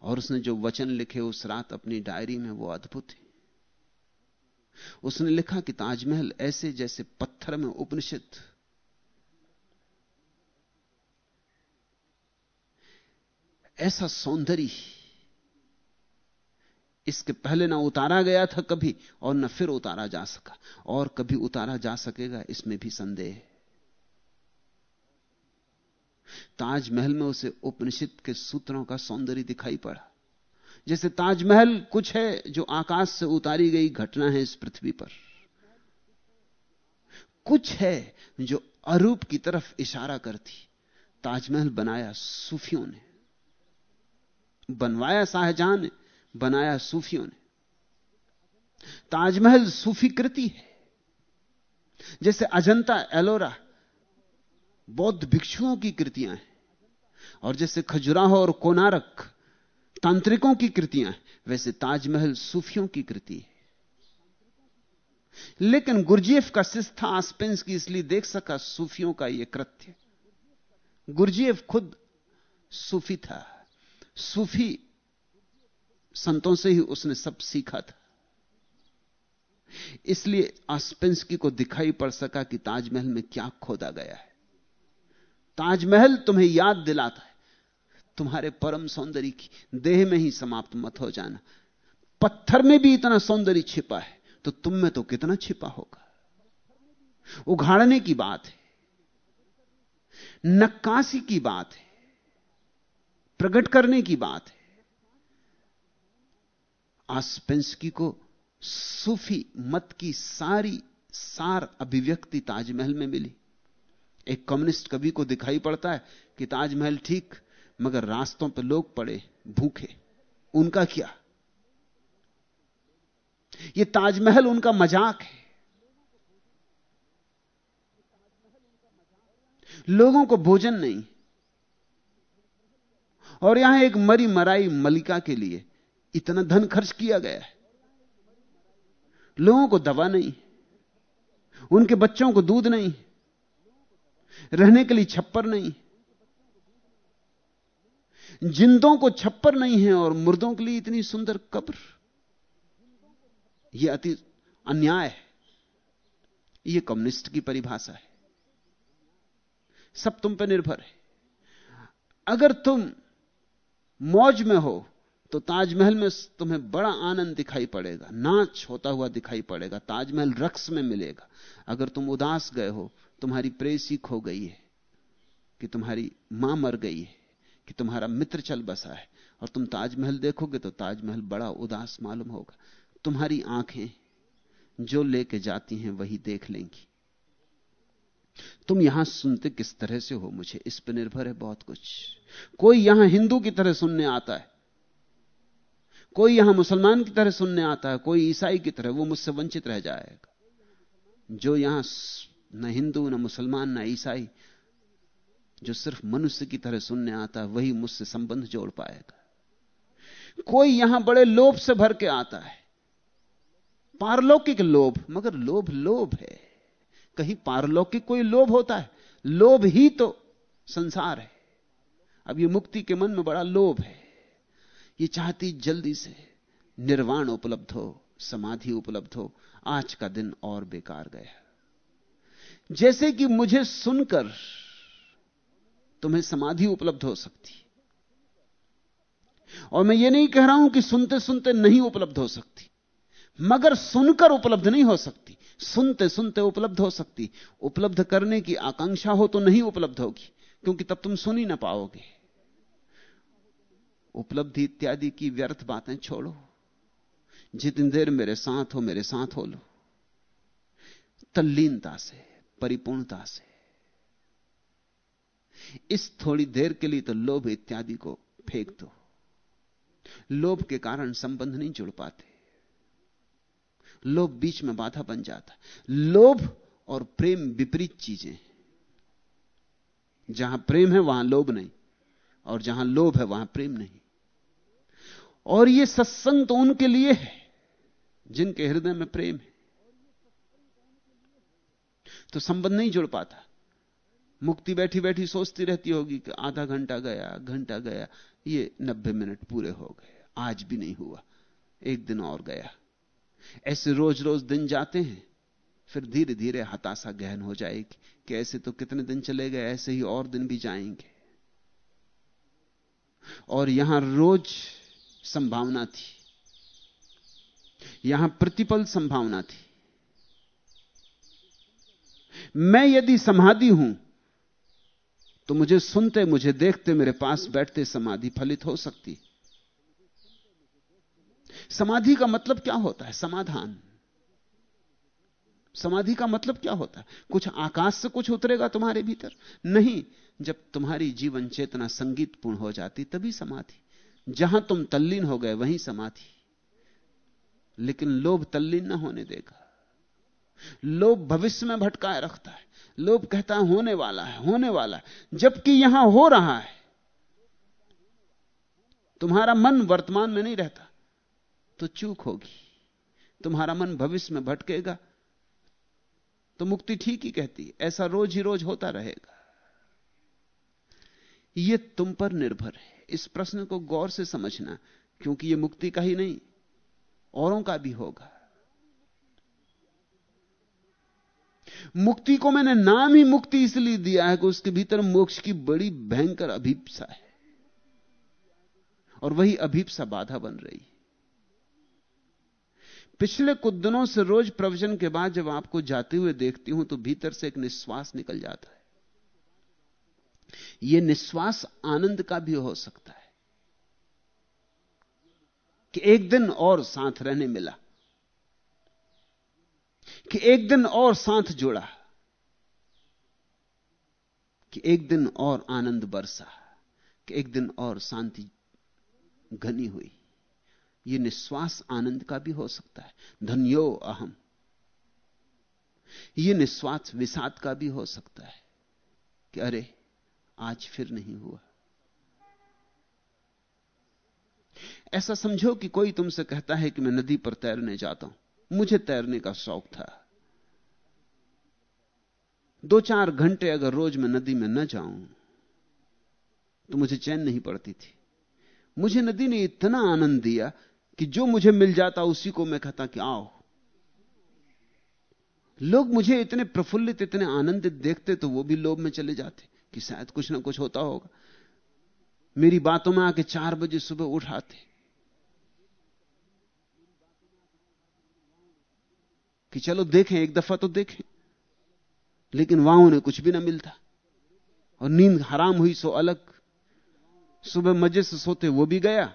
B: और उसने जो वचन लिखे उस रात अपनी डायरी में वो अद्भुत है। उसने लिखा कि ताजमहल ऐसे जैसे पत्थर में उपनिषद। ऐसा सौंदर्य इसके पहले ना उतारा गया था कभी और ना फिर उतारा जा सका। और कभी उतारा जा सकेगा, इसमें भी संदेह है। ताजमहल में उसे उपनिषद के सूत्रों का सौंदर्य दिखाई पड़ा। जैसे ताजमहल कुछ है जो आकाश से उतारी गई घटना है इस पृथ्वी पर। कुछ है जो अरूप की तरफ़ इशारा करती। ताजमहल बनाया सूफियों ने, बनवाया शाहजहां ने बनाया सूफियों ने। ताजमहल सूफी कृति है। जैसे अजंता एलोरा बौद्ध भिक्षुओं की कृतियाँ हैं, और जैसे खजुराहो और कोनारक तांत्रिकों की कृतियाँ हैं, वैसे ताजमहल सूफियों की कृति है। लेकिन गुरजीएफ का शिष्य था आसपेंस की, इसलिए देख सका सूफियों का यह कृत्य। गुरजीएफ खुद सूफी था, सूफी संतों से ही उसने सब सीखा था। इसलिए आसपेंसकी को दिखाई पड़ सका कि ताजमहल में क्या खोदा गया है। ताजमहल तुम्हें याद दिलाता है। तुम्हारे परम सौंदर्य की देह में ही समाप्त मत हो जाना। पत्थर में भी इतना सौंदर्य छिपा है तो तुम में तो कितना छिपा होगा। उघाड़ने की बात है, नक्काशी की बात है, प्रकट करने की बात है। आसपेंसकी को सूफी मत की सारी सार अभिव्यक्ति ताजमहल में मिली। एक कम्युनिस्ट कवि को दिखाई पड़ता है कि ताजमहल ठीक, मगर रास्तों पर लोग पड़े भूखे। उनका क्या? यह ताजमहल उनका मज़ाक है। लोगों को भोजन नहीं। और यहाँ एक मरी मराई मलिका के लिए इतना धन खर्च किया गया है। लोगों को दवा नहीं उनके बच्चों को दूध नहीं रहने के लिए छप्पर नहीं जिंदों को छप्पर नहीं है और मुर्दों के लिए इतनी सुंदर कब्र। यह अति अन्याय है। यह कम्युनिस्ट की परिभाषा है। सब तुम पर निर्भर है। अगर तुम मौज में हो तो ताजमहल में तुम्हें बड़ा आनंद दिखाई पड़ेगा, नाच होता हुआ दिखाई पड़ेगा, ताजमहल रक्स में मिलेगा। अगर तुम उदास गए हो, तुम्हारी प्रेसी खो गई है कि तुम्हारी माँ मर गई है, कि तुम्हारा मित्र चल बसा है, और तुम ताजमहल देखोगे तो ताजमहल बड़ा उदास मालूम होगा। तुम्हारी आँखें जो लेके जाती हैं, वही देख लेंगी। तुम यहाँ सुनते किस तरह से हो मुझे? इस पर निर्भर है बहुत कुछ। कोई यहाँ हिंदू की तरह सुनने आता है। कोई यहाँ मुसलमान की तरह सुनने आता है, कोई ईसाई की तरह, वो मुझसे वंचित रह जाएगा। जो यहाँ न हिंदू, न मुसलमान, न ईसाई, जो सिर्फ़ मनुष्य की तरह सुनने आता है, वही मुझसे संबंध जोड़ पाएगा। कोई यहाँ बड़े लोभ से भर के आता है, पारलौकिक लोभ, मगर लोभ लोभ है। कहीं पारलौकिक कोई लोभ होता है, लोभ ही तो संसार है। अब ये मुक्ति के मन में बड़ा लोभ है। ये चाहती जल्दी से निर्वाण उपलब्ध हो, समाधि उपलब्ध हो। आज का दिन और बेकार गया। जैसे कि मुझे सुनकर तुम्हें समाधि उपलब्ध हो सकती। और मैं ये नहीं कह रहा हूँ कि सुनते सुनते नहीं उपलब्ध हो सकती, मगर सुनकर उपलब्ध नहीं हो सकती सुनते सुनते उपलब्ध हो सकती। उपलब्ध करने की आकांक्षा हो तो नहीं उपलब्ध होगी, क्योंकि तब तुम सुन ही ना पाओगे। उपलब्धि इत्यादि की व्यर्थ बातें छोड़ो। जितनी देर मेरे साथ हो, मेरे साथ हो लो। तल्लीनता से, परिपूर्णता से। इस थोड़ी देर के लिए तो लोभ इत्यादि को फेंक दो। लोभ के कारण संबंध नहीं जुड़ पाते। लोभ बीच में बाधा बन जाता। लोभ और प्रेम विपरीत चीज़ें। जहाँ प्रेम है, वहाँ लोभ नहीं। और जहाँ लोभ है, वहाँ प्रेम नहीं। और यह सत्संग तो उनके लिए है, जिनके हृदय में प्रेम है। तो संबंध नहीं जुड़ पाता। मुक्ति बैठी बैठी सोचती रहती होगी कि आधा घंटा गया घंटा गया, ये नब्बे मिनट पूरे हो गए, आज भी नहीं हुआ, एक दिन और गया। ऐसे रोज रोज दिन जाते हैं, फिर धीरे धीरे हताशा गहन हो जाएगी कि ऐसे तो कितने दिन चले गए, ऐसे ही और दिन भी जाएँगे। और यहाँ रोज संभावना थी। यहाँ प्रतिपल संभावना थी। मैं यदि समाधि हूँ तो मुझे सुनते, मुझे देखते, मेरे पास बैठते समाधि फलित हो सकती। समाधि का मतलब क्या होता है? समाधान। समाधि का मतलब क्या होता है? कुछ आकाश से कुछ उतरेगा तुम्हारे भीतर? नहीं, जब तुम्हारी जीवन चेतना संगीतपूर्ण हो जाती, तभी समाधि। जहाँ तुम तल्लीन हो गए, वहीं समाधि। लेकिन लोभ तल्लीन ना होने देगा। लोभ भविष्य में भटकाए रखता है। लोभ कहता है, होने वाला है, होने वाला है। जबकि यहाँ हो रहा है। तुम्हारा मन वर्तमान में नहीं रहता तो चूक होगी। तुम्हारा मन भविष्य में भटकेगा तो मुक्ति ठीक ही कहती ऐसा रोज ही रोज होता रहेगा। यह तुम पर निर्भर है। इस प्रश्न को गौर से समझना, क्योंकि यह मुक्ति का ही नहीं, औरों का भी होगा। मुक्ति को मैंने नाम ही मुक्ति इसलिए दिया है कि उसके भीतर मोक्ष की बड़ी भयंकर अभीपसा है। और वही अभीपसा बाधा बन रही पिछले कुछ दिनों से रोज प्रवचन के बाद जब आपको जाते हुए देखती हूँ तो भीतर से एक निश्वास निकल जाता है। यह निश्वास आनंद का भी हो सकता है कि एक दिन और साथ रहने मिला, कि एक दिन और साथ जुड़ा, कि एक दिन और आनंद बरसा, कि एक दिन और शांति घनी हुई। यह निश्वास आनंद का भी हो सकता है। धन्यो अहम। यह निश्वास विषाद का भी हो सकता है कि अरे आज फिर नहीं हुआ। ऐसा समझो कि कोई तुमसे कहता है कि मैं नदी पर तैरने जाता हूँ। मुझे तैरने का शौक था। दो चार घंटे अगर रोज मैं नदी में न जाऊँ तो मुझे चैन नहीं पड़ती थी। मुझे नदी ने इतना आनंद दिया कि जो मुझे मिल जाता उसी को मैं कहता कि आओ। लोग मुझे इतने प्रफुल्लित, इतने आनंदित देखते तो वो भी लोभ में चले जाते। कि शायद कुछ ना कुछ होता होगा। मेरी बातों में आके चार बजे सुबह उठाते। कि चलो देखें, एक दफ़ा तो देखें। लेकिन वहाँ उन्हें कुछ भी ना मिलता। और नींद हराम हुई सो अलग। सुबह मज़े से सोते वो भी गया।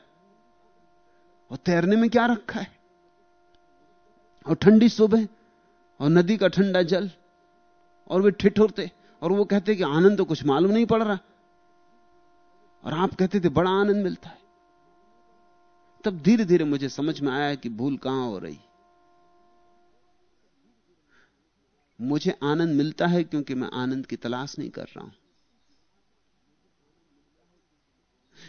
B: और तैरने में क्या रखा है? और ठंडी सुबह। और नदी का ठंडा जल। और वे ठिठुरते। और वो कहते कि आनंद तो कुछ मालूम नहीं पड़ रहा। और आप कहते थे, बड़ा आनंद मिलता है। तब धीरे धीरे मुझे समझ में आया कि भूल कहाँ हो रही। मुझे आनंद मिलता है क्योंकि मैं आनंद की तलाश नहीं कर रहा हूँ।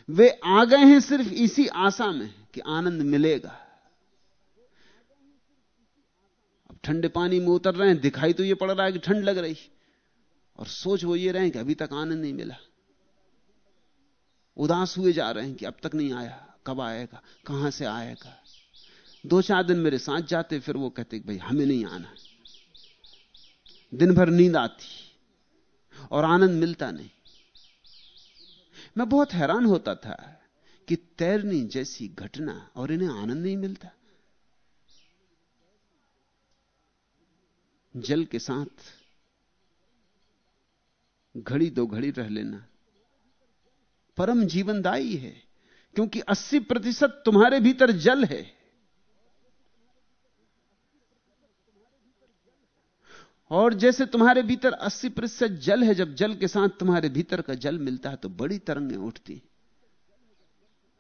B: वे आ गए हैं सिर्फ़ इसी आशा में कि आनंद मिलेगा। अब ठंडे पानी में उतर रहे हैं, दिखाई तो ये पड़ रहा है कि ठंड लग रही। और सोच वो ये रहे कि अभी तक आनंद नहीं मिला। उदास हुए जा रहे हैं कि अब तक नहीं आया, कब आएगा, कहाँ से आएगा। दो चार दिन मेरे साथ जाते, फिर वो कहते भाई हमें नहीं आना। दिन भर नींद आती और आनंद मिलता नहीं। मैं बहुत हैरान होता था कि तैरनी जैसी घटना और इन्हें आनंद नहीं मिलता। जल के साथ घड़ी दो घड़ी रह लेना। परम जीवनदायी है, क्योंकि 80 प्रतिशत तुम्हारे भीतर जल है। और जैसे तुम्हारे भीतर 80 प्रतिशत जल है, जब जल के साथ तुम्हारे भीतर का जल मिलता है तो बड़ी तरंगें उठती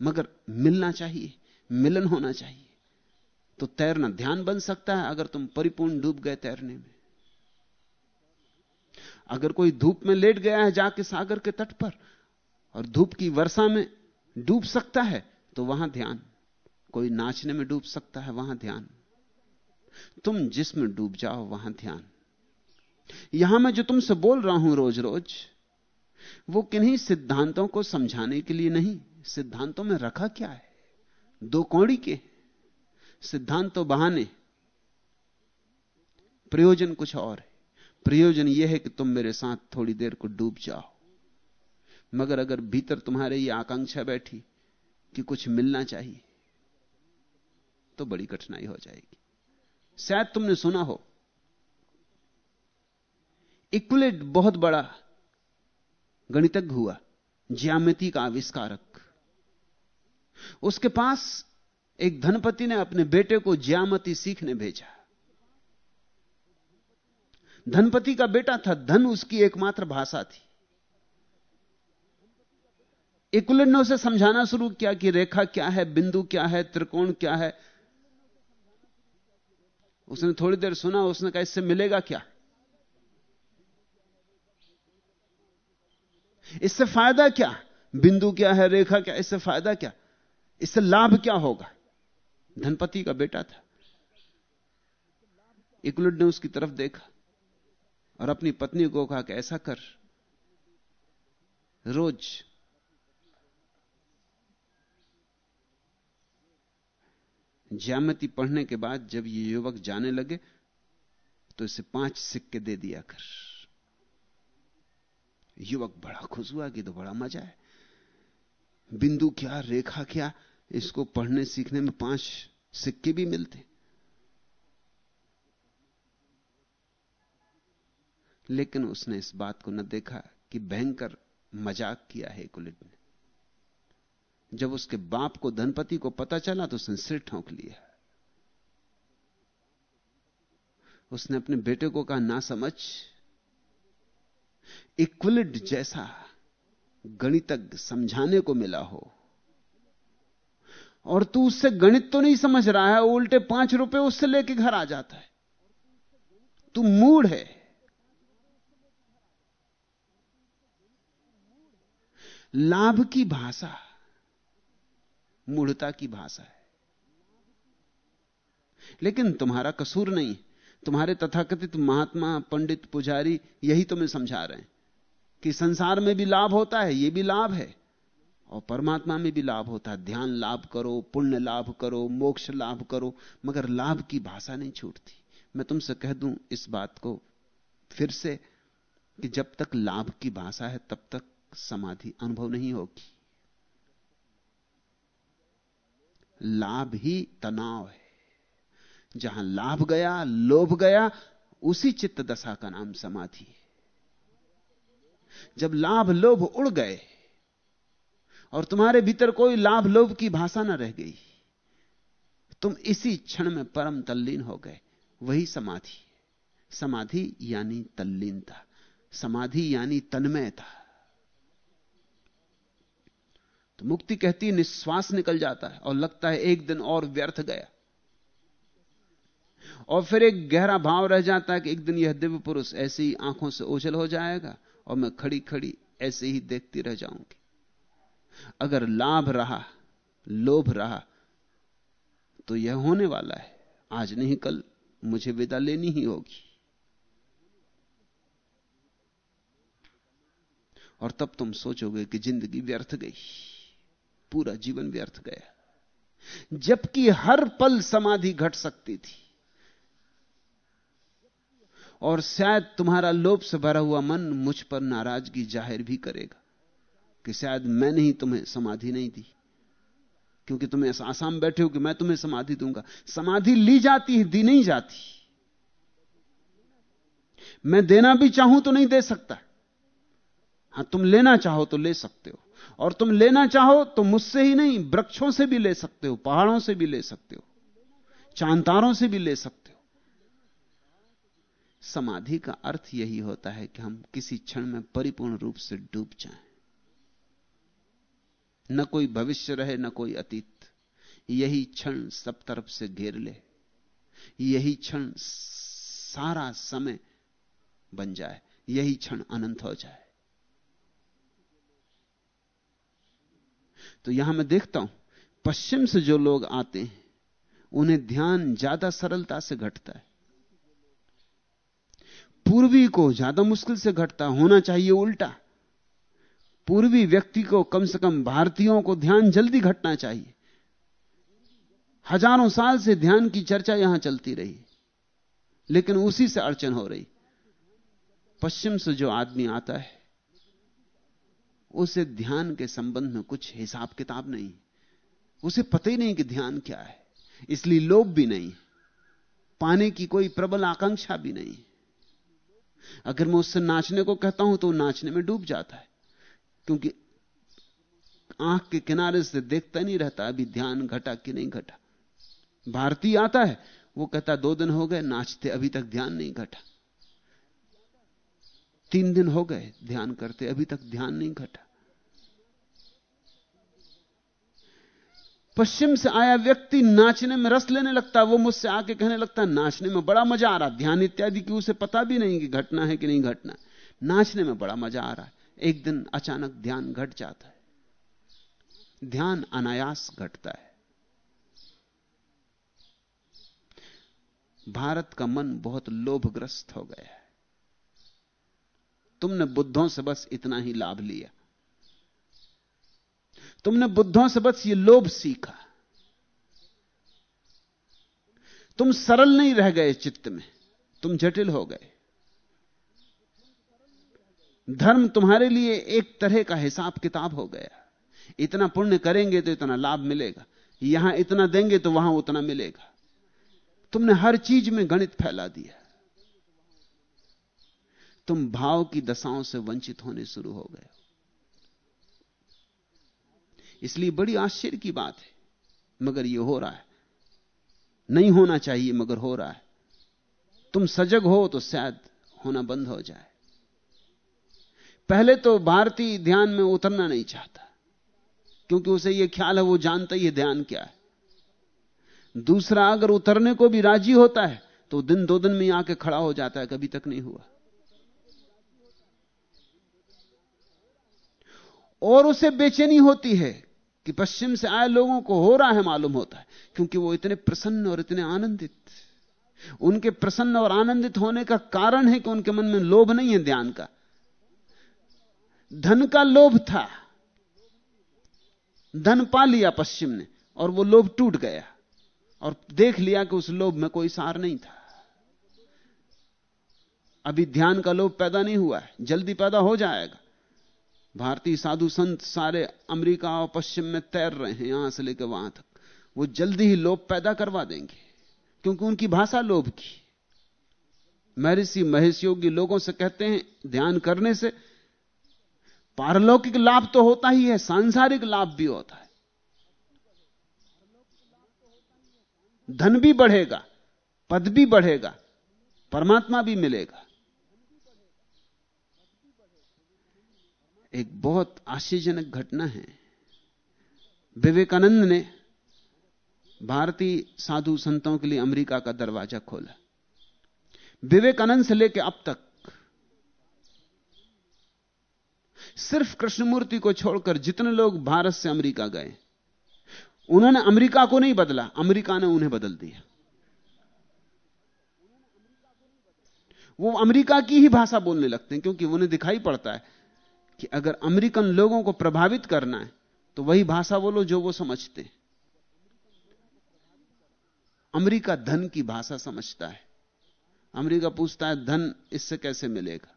B: मगर मिलना चाहिए, मिलन होना चाहिए तो तैरना ध्यान बन सकता है, अगर तुम परिपूर्ण डूब गए तैरने में। अगर कोई धूप में लेट गया है जाके सागर के तट पर और धूप की वर्षा में डूब सकता है तो वहाँ ध्यान। कोई नाचने में डूब सकता है, वहाँ ध्यान। तुम जिसमें डूब जाओ, वहाँ ध्यान। यहाँ मैं जो तुमसे बोल रहा हूँ रोज रोज वो किन्हीं सिद्धांतों को समझाने के लिए नहीं। सिद्धांतों में रखा क्या है? दो कौड़ी के। सिद्धांत बहाने। प्रयोजन कुछ और है। प्रयोजन यह है कि तुम मेरे साथ थोड़ी देर को डूब जाओ। मगर अगर भीतर तुम्हारे ये आकांक्षा बैठी कि कुछ मिलना चाहिए तो बड़ी कठिनाई हो जाएगी। शायद तुमने सुना हो, इक्वलेट बहुत बड़ा गणितज्ञ हुआ, ज्यामिति का आविष्कारक। उसके पास एक धनपति ने अपने बेटे को ज्यामिति सीखने भेजा। धनपति का बेटा था, धन उसकी एकमात्र भाषा थी। इक्वलेट ने उसे समझाना शुरू किया कि रेखा क्या है, बिंदु क्या है, त्रिकोण क्या है। उसने थोड़ी देर सुना, उसने कहा, इससे मिलेगा क्या? इससे फ़ायदा क्या? बिंदु क्या है, रेखा क्या? इससे फ़ायदा क्या? इससे लाभ क्या होगा? धनपति का बेटा था। इकलुड ने उसकी तरफ़ देखा। और अपनी पत्नी को कहा कि ऐसा कर। रोज। ज्यामिति पढ़ने के बाद जब ये युवक जाने लगे तो इसे पाँच सिक्के दे दिया कर। युवक बड़ा खुश हुआ कि तो बड़ा मज़ा है। बिंदु क्या, रेखा क्या, इसको पढ़ने सीखने में पाँच सिक्के भी मिलते। लेकिन उसने इस बात को न देखा कि भयंकर मज़ाक किया है कुलिट ने। जब उसके बाप को, धनपति को पता चला तो उसने सिर ठोंक लिया। उसने अपने बेटे को कहा, ना समझ इक्वलिड जैसा गणितज्ञ समझाने को मिला हो और तू उससे गणित तो नहीं समझ रहा है, उल्टे पाँच रुपए उससे लेके घर आ जाता है। तू मूड है। लाभ की भाषा मूढ़ता की भाषा है। लेकिन तुम्हारा कसूर नहीं, तुम्हारे तथाकथित महात्मा, पंडित, पुजारी, यही तुम्हें समझा रहे हैं कि संसार में भी लाभ होता है यह भी लाभ है, और परमात्मा में भी लाभ होता है। ध्यान लाभ करो, पुण्य लाभ करो, मोक्ष लाभ करो, मगर लाभ की भाषा नहीं छूटती। मैं तुमसे कह दूँ इस बात को फिर से कि जब तक लाभ की भाषा है, तब तक समाधि अनुभव नहीं होगी। लाभ ही तनाव है। जहाँ लाभ गया, लोभ गया, उसी चित्त दशा का नाम समाधि है। जब लाभ लोभ उड़ गए, और तुम्हारे भीतर कोई लाभ लोभ की भाषा ना रह गई, तुम इसी क्षण में परम तल्लीन हो गए। वही समाधि। समाधि यानी तल्लीनता। समाधि यानी तन्मयता। तो मुक्ति कहती निश्वास निकल जाता है और लगता है एक दिन और व्यर्थ गया। और फिर एक गहरा भाव रह जाता है कि एक दिन यह दिव्य पुरुष ऐसे ही आँखों से ओझल हो जाएगा और मैं खड़ी खड़ी ऐसे ही देखती रह जाऊँगी। अगर लाभ रहा, लोभ रहा तो यह होने वाला है। आज नहीं, कल मुझे विदा लेनी ही होगी। और तब तुम सोचोगे कि ज़िंदगी व्यर्थ गई। पूरा जीवन व्यर्थ गया। जबकि हर पल समाधि घट सकती थी। और शायद तुम्हारा लोभ से भरा हुआ मन मुझ पर नाराज़गी ज़ाहिर भी करेगा कि शायद मैंने ही तुम्हें समाधि नहीं दी। क्योंकि तुम्हें आसाम बैठे हो कि मैं तुम्हें समाधि दूँगा। समाधि ली जाती है, दी नहीं जाती। मैं देना भी चाहूँ तो नहीं दे सकता। हाँ, तुम लेना चाहो तो ले सकते हो। और तुम लेना चाहो तो मुझसे ही नहीं, वृक्षों से भी ले सकते हो, पहाड़ों से भी ले सकते हो, चांतारों से भी ले सकते हो। समाधि का अर्थ यही होता है कि हम किसी क्षण में परिपूर्ण रूप से डूब जाएँ। न कोई भविष्य रहे, न कोई अतीत। यही क्षण सब तरफ़ से घेर ले। यही क्षण सारा समय बन जाए। यही क्षण अनंत हो जाए। तो यहाँ मैं देखता हूँ, पश्चिम से जो लोग आते हैं, उन्हें ध्यान ज़्यादा सरलता से घटता है। पूर्वी को ज़्यादा मुश्किल से घटता होना चाहिए उल्टा। पूर्वी व्यक्ति को कम से कम भारतीयों को ध्यान जल्दी घटना चाहिए। हज़ारों साल से ध्यान की चर्चा यहाँ चलती रही, लेकिन उसी से अड़चन हो रही। पश्चिम से जो आदमी आता है उसे ध्यान के संबंध में कुछ हिसाब किताब नहीं। उसे पता ही नहीं कि ध्यान क्या है। इसलिए लोभ भी नहीं। पाने की कोई प्रबल आकांक्षा भी नहीं। अगर मैं उससे नाचने को कहता हूँ तो नाचने में डूब जाता है। क्योंकि आँख के किनारे से देखता नहीं रहता, अभी ध्यान घटा कि नहीं घटा। भारतीय आता है, वो कहता, दो दिन हो गए, नाचते अभी तक ध्यान नहीं घटा। तीन दिन हो गए ध्यान करते, अभी तक ध्यान नहीं घटा। पश्चिम से आया व्यक्ति नाचने में रस लेने लगता है वो मुझसे आके कहने लगता, नाचने में बड़ा मज़ा आ रहा, ध्यान इत्यादि की उसे पता भी नहीं कि घटना है कि नहीं घटना। नाचने में बड़ा मज़ा आ रहा है। एक दिन अचानक ध्यान घट जाता है। ध्यान अनायास घटता है। भारत का मन बहुत लोभग्रस्त हो गया तुमने बुद्धों से बस इतना ही लाभ लिया। तुमने बुद्धों से बस ये लोभ सीखा। तुम सरल नहीं रह गए चित्त में, तुम जटिल हो गए। धर्म तुम्हारे लिए एक तरह का हिसाब किताब हो गया। इतना पुण्य करेंगे तो इतना लाभ मिलेगा। यहाँ इतना देंगे तो वहाँ उतना मिलेगा। तुमने हर चीज़ में गणित फैला दिया। तुम भाव की दशाओं से वंचित होने शुरू हो गए इसलिए बड़ी आश्चर्य की बात है, मगर यह हो रहा है। नहीं होना चाहिए, मगर हो रहा है। तुम सजग हो तो शायद होना बंद हो जाए। पहले तो भारतीय ध्यान में उतरना नहीं चाहता, क्योंकि उसे यह ख्याल है, वो जानता ही ध्यान क्या है। दूसरा, अगर उतरने को भी राज़ी होता है तो दिन दो दिन में आके खड़ा हो जाता है, कभी तक नहीं हुआ। और उसे बेचैनी होती है कि पश्चिम से आए लोगों को हो रहा है मालूम होता है, क्योंकि वो इतने प्रसन्न और इतने आनंदित। उनके प्रसन्न और आनंदित होने का कारण है कि उनके मन में लोभ नहीं है ध्यान का। धन का लोभ था। धन पा लिया पश्चिम ने, और वो लोभ टूट गया, और देख लिया कि उस लोभ में कोई सार नहीं था। अभी ध्यान का लोभ पैदा नहीं हुआ है, जल्दी पैदा हो जाएगा। भारतीय साधु संत सारे अमेरिका और पश्चिम में तैर रहे हैं, यहाँ से लेकर वहाँ तक। वो जल्दी ही लोभ पैदा करवा देंगे, क्योंकि उनकी भाषा लोभ की। महर्षि महेश योगी लोगों से कहते हैं, ध्यान करने से पारलौकिक लाभ तो होता ही है, सांसारिक लाभ भी होता है। धन भी बढ़ेगा, पद भी बढ़ेगा, परमात्मा भी मिलेगा। एक बहुत आश्चर्यजनक घटना है। विवेकानंद ने भारतीय साधु संतों के लिए अमेरिका का दरवाज़ा खोला। विवेकानंद से लेकर अब तक सिर्फ़ कृष्णमूर्ति को छोड़कर जितने लोग भारत से अमेरिका गए, उन्होंने अमेरिका को नहीं बदला, अमेरिका ने उन्हें बदल दिया। वो अमेरिका की ही भाषा बोलने लगते हैं, क्योंकि उन्हें दिखाई पड़ता है कि अगर अमेरिकन लोगों को प्रभावित करना है तो वही भाषा बोलो जो वो समझते हैं। अमेरिका धन की भाषा समझता है। अमेरिका पूछता है, धन इससे कैसे मिलेगा?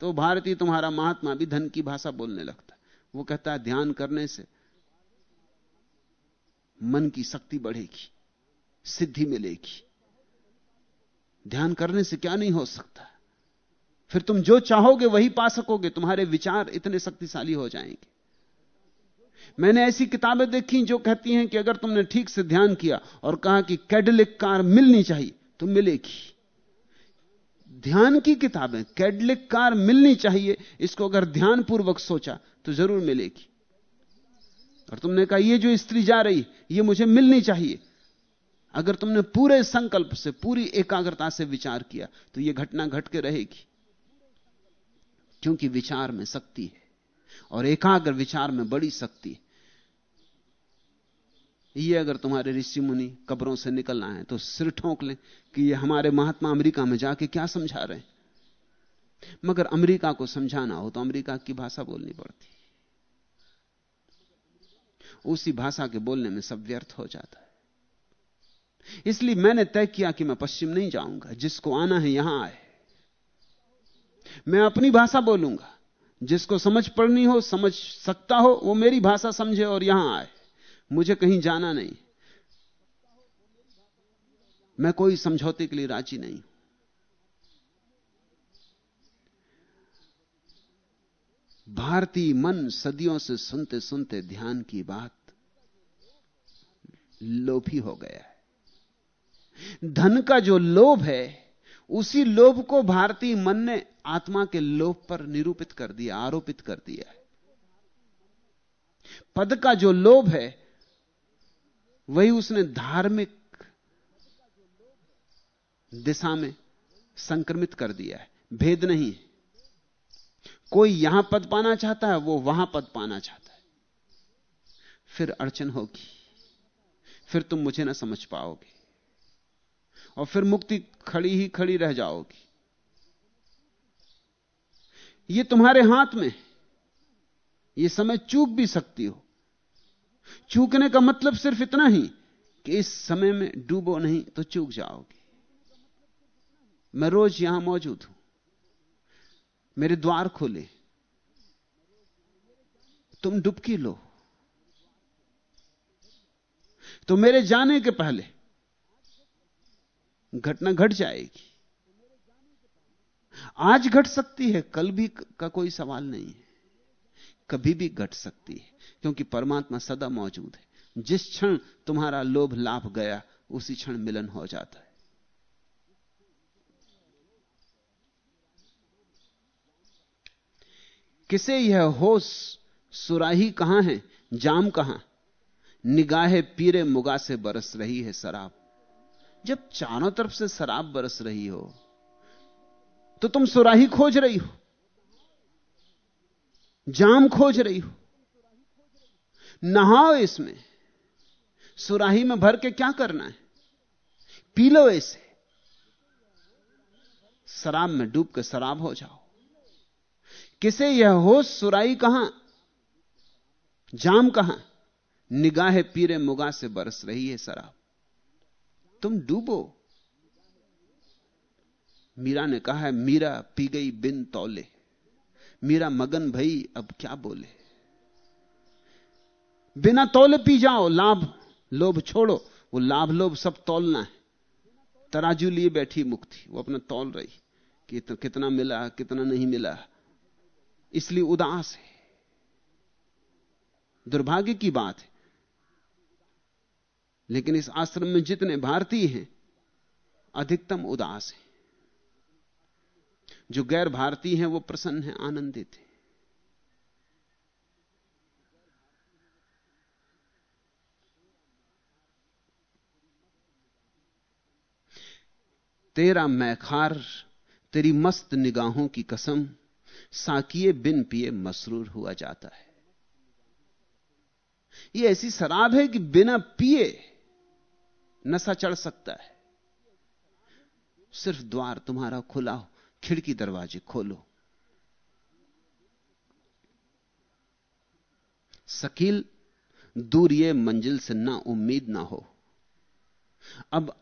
B: तो भारतीय तुम्हारा महात्मा भी धन की भाषा बोलने लगता है। वो कहता है, ध्यान करने से मन की शक्ति बढ़ेगी, सिद्धि मिलेगी। ध्यान करने से क्या नहीं हो सकता? फिर तुम जो चाहोगे वही पा सकोगे, तुम्हारे विचार इतने शक्तिशाली हो जाएँगे। मैंने ऐसी किताबें देखी जो कहती हैं कि अगर तुमने ठीक से ध्यान किया और कहा कि कैडलिक कार मिलनी चाहिए तो मिलेगी। ध्यान की किताबें, कैडलिक कार मिलनी चाहिए, इसको अगर ध्यानपूर्वक सोचा तो ज़रूर मिलेगी। और तुमने कहा, ये जो स्त्री जा रही, ये मुझे मिलनी चाहिए। अगर तुमने पूरे संकल्प से, पूरी एकाग्रता से विचार किया तो यह घटना घट के रहेगी। क्योंकि विचार में शक्ति है और एकाग्र विचार में बड़ी शक्ति है। ये अगर तुम्हारे ऋषि मुनि कब्रों से निकलना है तो सिर ठोंक लें कि ये हमारे महात्मा अमेरिका में जाके क्या समझा रहे हैं। मगर अमेरिका को समझाना हो तो अमेरिका की भाषा बोलनी पड़ती उसी भाषा के बोलने में सब व्यर्थ हो जाता है। इसलिए मैंने तय किया कि मैं पश्चिम नहीं जाऊँगा, जिसको आना है यहाँ आए। मैं अपनी भाषा बोलूँगा। जिसको समझ पड़नी हो, समझ सकता हो, वो मेरी भाषा समझे और यहाँ आए। मुझे कहीं जाना नहीं। मैं कोई समझौते के लिए राज़ी नहीं। भारतीय मन सदियों से सुनते सुनते ध्यान की बात लोभी हो गया है। धन का जो लोभ है, उसी लोभ को भारतीय मन ने आत्मा के लोभ पर निरूपित कर दिया, आरोपित कर दिया पद का जो लोभ है, वही उसने धार्मिक दिशा में संक्रमित कर दिया है। भेद नहीं है। कोई यहाँ पद पाना चाहता है, वो वहाँ पद पाना चाहता है। फिर अड़चन होगी। फिर तुम मुझे ना समझ पाओगे। और फिर मुक्ति खड़ी ही खड़ी रह जाओगी। ये तुम्हारे हाथ में ये समय चूक भी सकती हो। चूकने का मतलब सिर्फ़ इतना ही कि इस समय में डूबो नहीं तो चूक जाओगे। मैं रोज यहाँ मौजूद हूँ। मेरे द्वार खोले। तुम डुबकी लो। तो मेरे जाने के पहले घटना घट जाएगी। आज घट सकती है, कल भी का कोई सवाल नहीं है। कभी भी घट सकती है, क्योंकि परमात्मा सदा मौजूद है। जिस क्षण तुम्हारा लोभ लाभ गया, उसी क्षण मिलन हो जाता है। किसे यह होश, सुराही कहाँ है, जाम कहाँ? निगाहे पीरे मुगा से बरस रही है शराब। जब चारों तरफ़ से शराब बरस रही हो तो तुम सुराही खोज रही हो। जाम खोज रही हो। नहाओ इसमें। सुराही में भर के क्या करना है? पी लो इसे। शराब में डूब के शराब हो जाओ। किसे यह होश सुराही कहाँ? जाम कहाँ? निगाह पीरे मुगा से बरस रही है शराब। तुम डूबो। मीरा ने कहा है, मीरा, पी गई बिन तौले। मीरा, मगन भई, अब क्या बोले? बिना तौले पी जाओ, लाभ, लोभ छोड़ो। वो लाभ, लोभ सब तौलना है। तराजू लिए बैठी मुक्ति। वो अपना तौल रही। कि तो कितना मिला, कितना नहीं मिला। इसलिए उदास है। दुर्भाग्य की बात है। लेकिन इस आश्रम में जितने भारतीय हैं, अधिकतम उदास हैं। जो गैर भारतीय हैं, वो प्रसन्न हैं, आनंदित हैं। तेरा मैखार, तेरी मस्त निगाहों की कसम साकिए बिन पिए मसरूर हुआ जाता है। यह ऐसी शराब है कि बिना पिए नशा चढ़ सकता है। सिर्फ़ द्वार तुम्हारा खुला हो खिड़की दरवाजे खोलो। शकील दूर ये मंजिल से ना उम्मीद ना हो। अब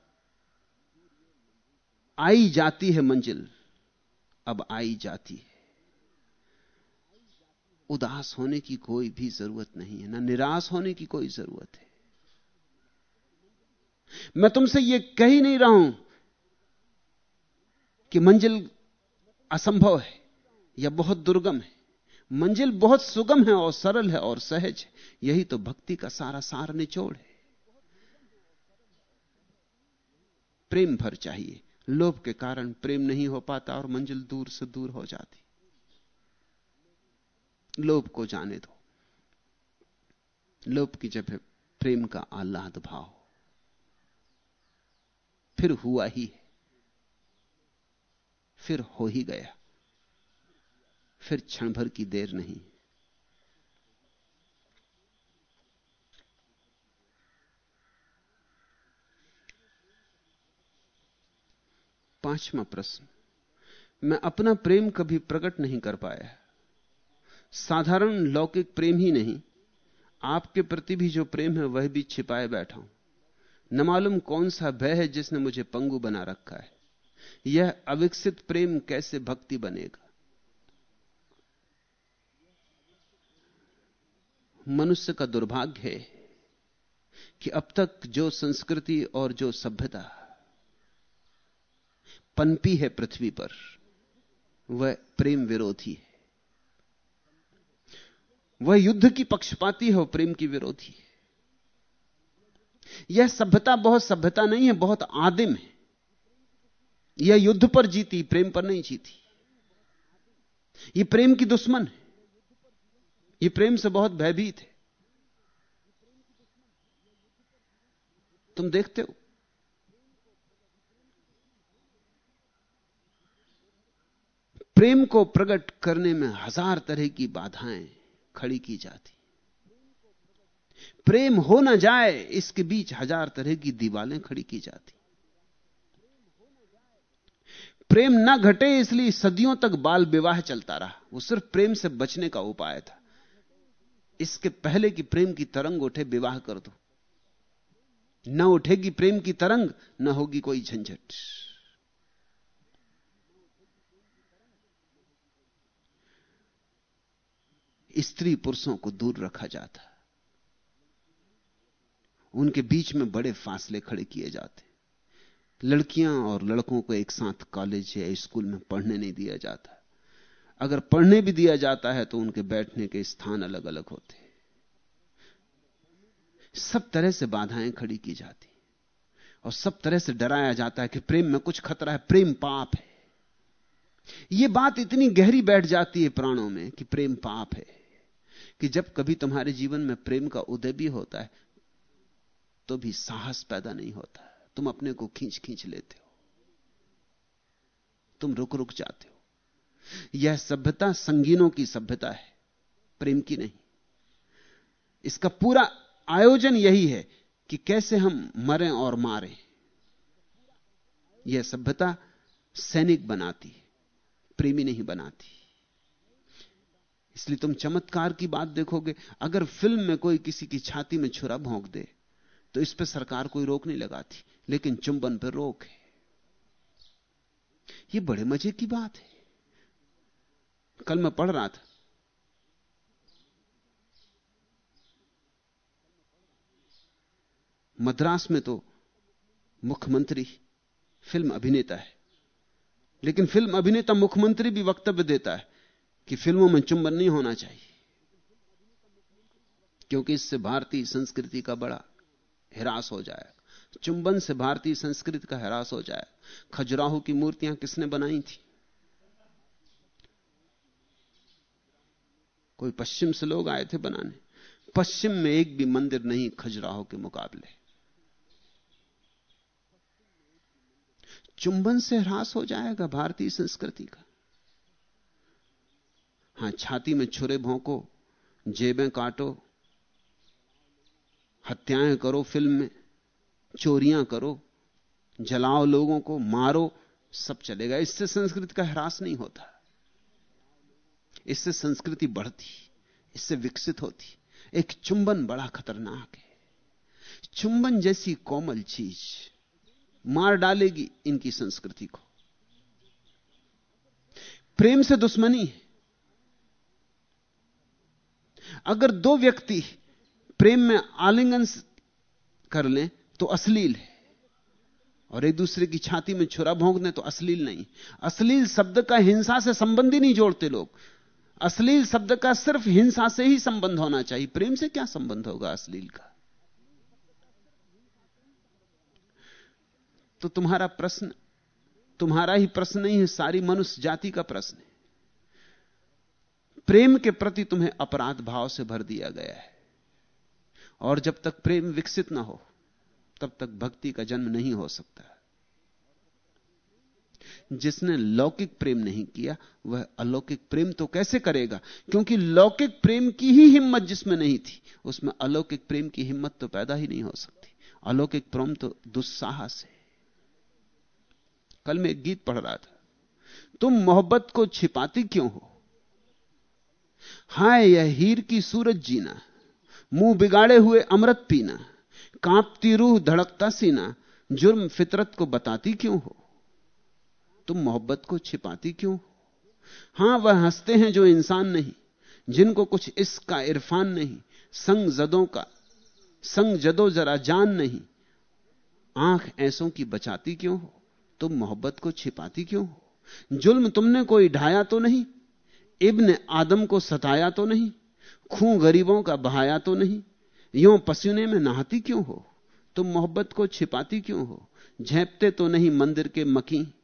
B: आई जाती है मंजिल, अब आई जाती है। उदास होने की कोई भी ज़रूरत नहीं है, ना निराश होने की कोई ज़रूरत है। मैं तुमसे यह कह ही नहीं रहा हूँ कि मंजिल असंभव है, या बहुत दुर्गम है। मंजिल बहुत सुगम है और सरल है और सहज है। यही तो भक्ति का सारा सार निचोड़ है। प्रेम भर चाहिए। लोभ के कारण प्रेम नहीं हो पाता और मंजिल दूर से दूर हो जाती। लोभ को जाने दो। लोभ की जब प्रेम का आह्लाद भाव। फिर हुआ ही है। फिर हो ही गया। फिर क्षण भर की देर नहीं। पांचवा प्रश्न। मैं अपना प्रेम कभी प्रकट नहीं कर पाया। साधारण लौकिक प्रेम ही नहीं। आपके प्रति भी जो प्रेम है, वह भी छिपाए बैठा हूँ। न मालूम कौन सा भय है जिसने मुझे पंगु बना रखा है। यह अविकसित प्रेम कैसे भक्ति बनेगा? मनुष्य का दुर्भाग्य है कि अब तक जो संस्कृति और जो सभ्यता पनपी है पृथ्वी पर, वह प्रेम विरोधी है। वह युद्ध की पक्षपाती है और प्रेम की विरोधी है। यह सभ्यता बहुत सभ्यता नहीं है, बहुत आदिम है। यह युद्ध पर जीती, प्रेम पर नहीं जीती। यह प्रेम की दुश्मन है। यह प्रेम से बहुत भयभीत है। तुम देखते हो? प्रेम को प्रकट करने में हज़ार तरह की बाधाएँ खड़ी की जाती। प्रेम हो ना जाए, इसके बीच हज़ार तरह की दीवालें खड़ी की जाती। प्रेम ना घटे इसलिए सदियों तक बाल विवाह चलता रहा। वो सिर्फ़ प्रेम से बचने का उपाय था। इसके पहले कि प्रेम की तरंग उठे, विवाह कर दो। न उठेगी प्रेम की तरंग, न होगी कोई झंझट। स्त्री पुरुषों को दूर रखा जाता। उनके बीच में बड़े फासले खड़े किए जाते। लड़कियाँ और लड़कों को एक साथ कॉलेज या स्कूल में पढ़ने नहीं दिया जाता। अगर पढ़ने भी दिया जाता है तो उनके बैठने के स्थान अलग अलग होते। सब तरह से बाधाएँ खड़ी की जाती। और सब तरह से डराया जाता है कि प्रेम में कुछ खतरा है, प्रेम पाप है। यह बात इतनी गहरी बैठ जाती है प्राणों में कि प्रेम पाप है। कि जब कभी तुम्हारे जीवन में प्रेम का उदय भी होता है तो भी साहस पैदा नहीं होता। तुम अपने को खींच खींच लेते हो। तुम रुक रुक जाते हो। यह सभ्यता संगीनों की सभ्यता है, प्रेम की नहीं। इसका पूरा आयोजन यही है कि कैसे हम मरें और मारें। यह सभ्यता सैनिक बनाती है, प्रेमी नहीं बनाती। इसलिए तुम चमत्कार की बात देखोगे, अगर फ़िल्म में कोई किसी की छाती में छुरा भोंक दे तो इस पर सरकार कोई रोक नहीं लगाती। लेकिन चुंबन पर रोक है। यह बड़े मज़े की बात है। कल मैं पढ़ रहा था। मद्रास में तो मुख्यमंत्री, फ़िल्म अभिनेता है। लेकिन फ़िल्म अभिनेता मुख्यमंत्री भी वक्तव्य देता है कि फ़िल्मों में चुंबन नहीं होना चाहिए। क्योंकि इससे भारतीय संस्कृति का बड़ा हिरास हो जाएगा। चुंबन से भारतीय संस्कृति का हिरास हो जाएगा खजुराहो की मूर्तियाँ किसने बनाई थी? कोई पश्चिम से लोग आए थे बनाने। पश्चिम में एक भी मंदिर नहीं खजुराहो के मुकाबले। चुंबन से ह्रास हो जाएगा भारतीय संस्कृति का। हाँ, छाती में छुरे भोंको, जेबें काटो, हत्याएँ करो फ़िल्म में। चोरियाँ करो, जलाओ लोगों को, मारो, सब चलेगा इससे संस्कृति का ह्रास नहीं होता। इससे संस्कृति बढ़ती, इससे विकसित होती। एक चुंबन बड़ा खतरनाक है। चुंबन जैसी कोमल चीज़ मार डालेगी इनकी संस्कृति को। प्रेम से दुश्मनी है। अगर दो व्यक्ति प्रेम में आलिंगन कर लें तो अश्लील है। और एक दूसरे की छाती में छुरा भोंक दें तो अश्लील नहीं। अश्लील शब्द का हिंसा से संबंध ही नहीं जोड़ते लोग। अश्लील शब्द का सिर्फ़ हिंसा से ही संबंध होना चाहिए। प्रेम से क्या संबंध होगा अश्लील का? तो तुम्हारा प्रश्न, तुम्हारा ही प्रश्न नहीं है, सारी मनुष्य जाति का प्रश्न है। प्रेम के प्रति तुम्हें अपराध भाव से भर दिया गया है। और जब तक प्रेम विकसित ना हो तब तक भक्ति का जन्म नहीं हो सकता। जिसने लौकिक प्रेम नहीं किया, वह अलौकिक प्रेम तो कैसे करेगा? क्योंकि लौकिक प्रेम की ही हिम्मत जिसमें नहीं थी, उसमें अलौकिक प्रेम की हिम्मत तो पैदा ही नहीं हो सकती। अलौकिक प्रेम तो दुस्साहस है। कल मैं एक गीत पढ़ रहा था। तुम मोहब्बत को छिपाती क्यों हो? हाय, यह हीर की सूरज जीना, मुँह बिगाड़े हुए अमृत पीना। कांपती रूह, धड़कता सीना। जुर्म फितरत को बताती क्यों हो? तुम मोहब्बत को छिपाती क्यों हाँ? वह हँसते हैं जो इंसान नहीं, जिनको कुछ इसका इरफान नहीं, संग जदों का, संग जदो जरा जान नहीं। आँख ऐसों की बचाती क्यों हो? तुम मोहब्बत को छिपाती क्यों हो? जुल्म तुमने कोई ढाया तो नहीं? इब्न आदम को सताया तो नहीं? खूं गरीबों का बहाया तो नहीं? यो पसीने में नहाती क्यों हो? तुम मोहब्बत को छिपाती क्यों हो? झेपते तो नहीं मंदिर के मकी,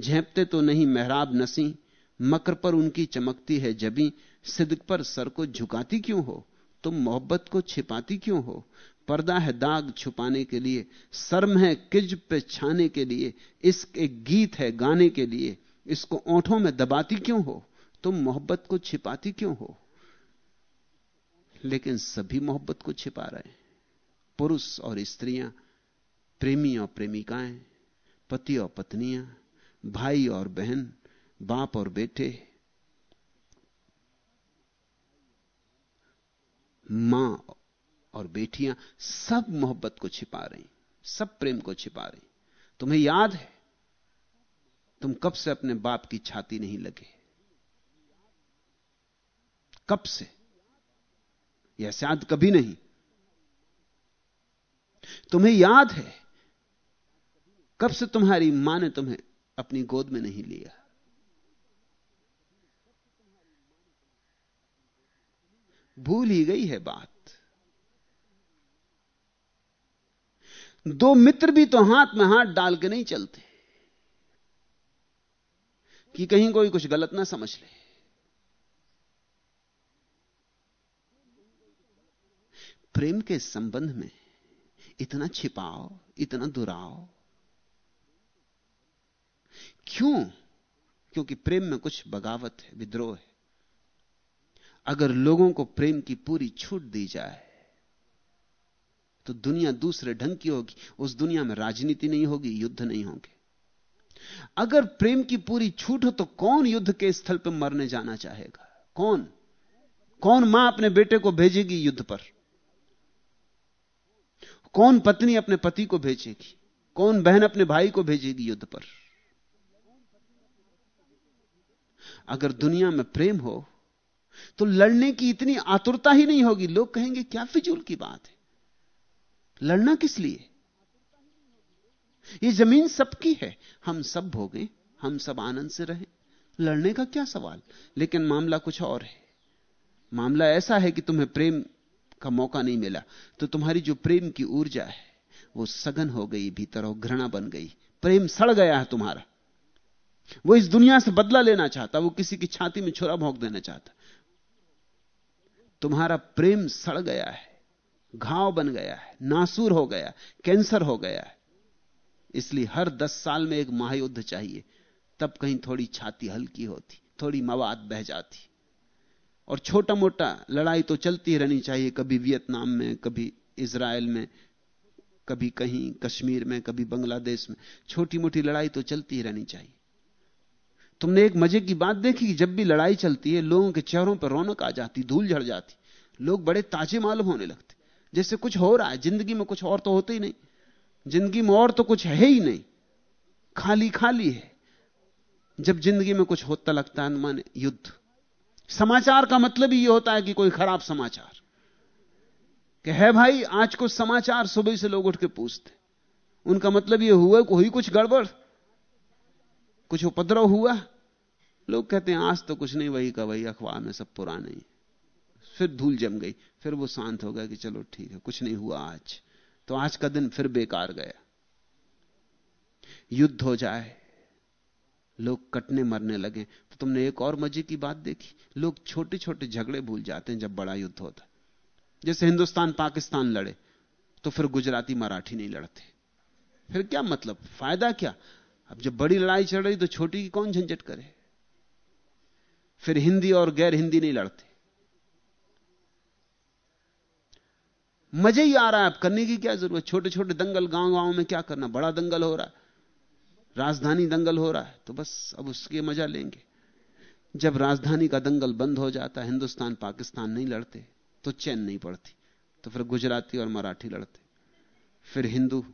B: झेपते तो नहीं मेहराब नसी, मकर पर उनकी चमकती है जबी, सिद्क पर सर को झुकाती क्यों हो? तुम मोहब्बत को छिपाती क्यों हो? पर्दा है दाग छुपाने के लिए, शर्म है किज पे छाने के लिए इस एक गीत है गाने के लिए, इसको ओंठों में दबाती क्यों हो? तुम मोहब्बत को छिपाती क्यों हो? लेकिन सभी मोहब्बत को छिपा रहे हैं। पुरुष और स्त्रियाँ, प्रेमी और प्रेमिकाएँ, पति और पत्नियाँ, भाई और बहन, बाप और बेटे, माँ और बेटियाँ, सब मोहब्बत को छिपा रही सब प्रेम को छिपा रही तुम्हें याद है, तुम कब से अपने बाप की छाती नहीं लगे? कब से? यह शायद कभी नहीं। तुम्हें याद है, कब से तुम्हारी माँ ने तुम्हें अपनी गोद में नहीं लिया? भूल ही गई है बात। दो मित्र भी तो हाथ में हाथ डाल के नहीं चलते, कि कहीं कोई कुछ गलत ना समझ ले। प्रेम के संबंध में इतना छिपाओ, इतना दुराओ। क्यों? क्योंकि प्रेम में कुछ बगावत है, विद्रोह है। अगर लोगों को प्रेम की पूरी छूट दी जाए तो दुनिया दूसरे ढंग की होगी, उस दुनिया में राजनीति नहीं होगी, युद्ध नहीं होंगे। अगर प्रेम की पूरी छूट हो तो कौन युद्ध के स्थल पर मरने जाना चाहेगा? कौन? कौन माँ अपने बेटे को भेजेगी युद्ध पर? कौन पत्नी अपने पति को भेजेगी? कौन बहन अपने भाई को भेजेगी युद्ध पर? अगर दुनिया में प्रेम हो तो लड़ने की इतनी आतुरता ही नहीं होगी। लोग कहेंगे, क्या फिजूल की बात है? लड़ना किस लिए? ये ज़मीन सबकी है। हम सब भोगें, हम सब आनंद से रहें। लड़ने का क्या सवाल? लेकिन मामला कुछ और है। मामला ऐसा है कि तुम्हें प्रेम का मौका नहीं मिला तो तुम्हारी जो प्रेम की ऊर्जा है, वो सघन हो गई, भीतर और घृणा बन गई। प्रेम सड़ गया है तुम्हारा। वो इस दुनिया से बदला लेना चाहता, वो किसी की छाती में छुरा भोंक देना चाहता। तुम्हारा प्रेम सड़ गया है, घाव बन गया है, नासूर हो गया, कैंसर हो गया है। इसलिए हर दस साल में एक महायुद्ध चाहिए, तब कहीं थोड़ी छाती हल्की होती, थोड़ी मवाद बह जाती। और छोटा मोटा लड़ाई तो चलती रहनी चाहिए, कभी वियतनाम में, कभी इसराइल में, कभी कहीं कश्मीर में, कभी बांग्लादेश में। छोटी मोटी लड़ाई तो चलती ही रहनी चाहिए। तुमने एक मज़े की बात देखी कि जब भी लड़ाई चलती है, लोगों के चेहरों पर रौनक आ जाती, धूल झड़ जाती। लोग बड़े ताजे मालूम होने लगते। जैसे कुछ हो रहा है, ज़िंदगी में कुछ और तो होते ही नहीं। ज़िंदगी में और तो कुछ है ही नहीं। खाली खाली है। जब ज़िंदगी में कुछ होता लगता है माने युद्ध। समाचार का मतलब ही यह होता है कि कोई खराब समाचार। कि है भाई, आज कुछ समाचार सुबह से लोग उठ के पूछते। उनका मतलब यह हुआ हुई कुछ गड़बड़? कुछ उपद्रव हुआ? लोग कहते हैं, आज तो कुछ नहीं, वही का वही अखबार में सब पुराने ही। फिर धूल जम गई। फिर वो शांत हो गया कि चलो ठीक है, कुछ नहीं हुआ आज। तो आज का दिन फिर बेकार गया। युद्ध हो जाए लोग कटने मरने लगे। तो तुमने एक और मज़े की बात देखी। लोग छोटे छोटे झगड़े भूल जाते हैं जब बड़ा युद्ध होता जैसे हिंदुस्तान पाकिस्तान लड़े तो फिर गुजराती मराठी नहीं लड़ते। फिर क्या मतलब? फ़ायदा क्या? अब जब बड़ी लड़ाई चल रही तो छोटी की कौन झंझट करे? फिर हिंदी और गैर हिंदी नहीं लड़ते। मज़े ही आ रहा है। अब करने की क्या ज़रूरत? छोटे छोटे दंगल गाँव गाँव में क्या करना? बड़ा दंगल हो रहा है। राजधानी दंगल हो रहा है तो बस अब उसके मज़ा लेंगे। जब राजधानी का दंगल बंद हो जाता, हिंदुस्तान, पाकिस्तान नहीं लड़ते तो चैन नहीं पड़ती तो फिर गुजराती और मराठी लड़ते, फिर हिंदू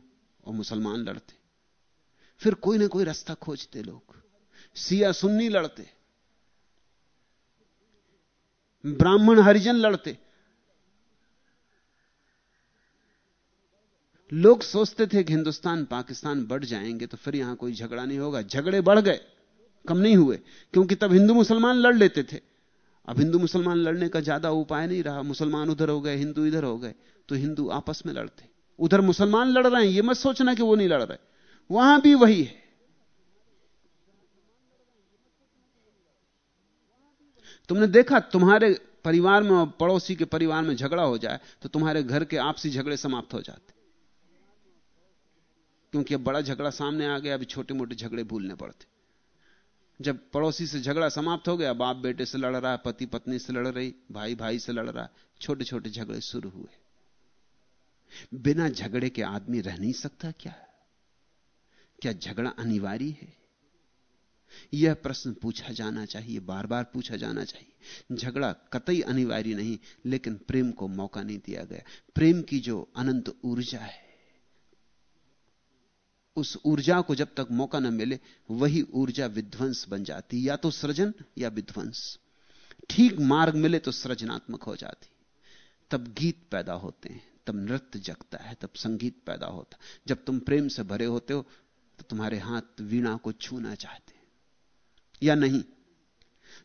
B: और मुसलमान लड़ते, फिर कोई ना कोई रास्ता खोजते लोग। सिया सुन्नी लड़ते, ब्राह्मण, हरिजन लड़ते लोग सोचते थे कि हिंदुस्तान, पाकिस्तान बढ़ जाएँगे तो फिर यहाँ कोई झगड़ा नहीं होगा। झगड़े बढ़ गए, कम नहीं हुए, क्योंकि तब हिंदू मुसलमान लड़ लेते थे। अब हिंदू मुसलमान लड़ने का ज़्यादा उपाय नहीं रहा। मुसलमान उधर हो गए, हिंदू इधर हो गए तो हिंदू आपस में लड़ते। उधर मुसलमान लड़ रहे हैं यह मत सोचना कि वो नहीं लड़ रहे। वहाँ भी वही है। तुमने देखा, तुम्हारे परिवार में और पड़ोसी के परिवार में झगड़ा हो जाए तो तुम्हारे घर के आपसी झगड़े समाप्त हो जाते। क्योंकि अब बड़ा झगड़ा सामने आ गया, अभी छोटे मोटे झगड़े भूलने पड़ते। जब पड़ोसी से झगड़ा समाप्त हो गया, बाप बेटे से लड़ रहा है पति पत्नी से लड़ रही, भाई भाई से लड़ रहा है छोटे छोटे झगड़े शुरू हुए। बिना झगड़े के आदमी रह नहीं सकता क्या? क्या झगड़ा अनिवार्य है? यह प्रश्न पूछा जाना चाहिए बार बार पूछा जाना चाहिए। झगड़ा कतई अनिवार्य नहीं, लेकिन प्रेम को मौका नहीं दिया गया। प्रेम की जो अनंत ऊर्जा है उस ऊर्जा को जब तक मौका न मिले, वही ऊर्जा विध्वंस बन जाती, या तो सृजन या विध्वंस। ठीक मार्ग मिले तो सृजनात्मक हो जाती। तब गीत पैदा होते हैं, तब नृत्य जगता है, तब संगीत पैदा होता जब तुम प्रेम से भरे होते हो तो तुम्हारे हाथ वीणा को छूना चाहते या नहीं?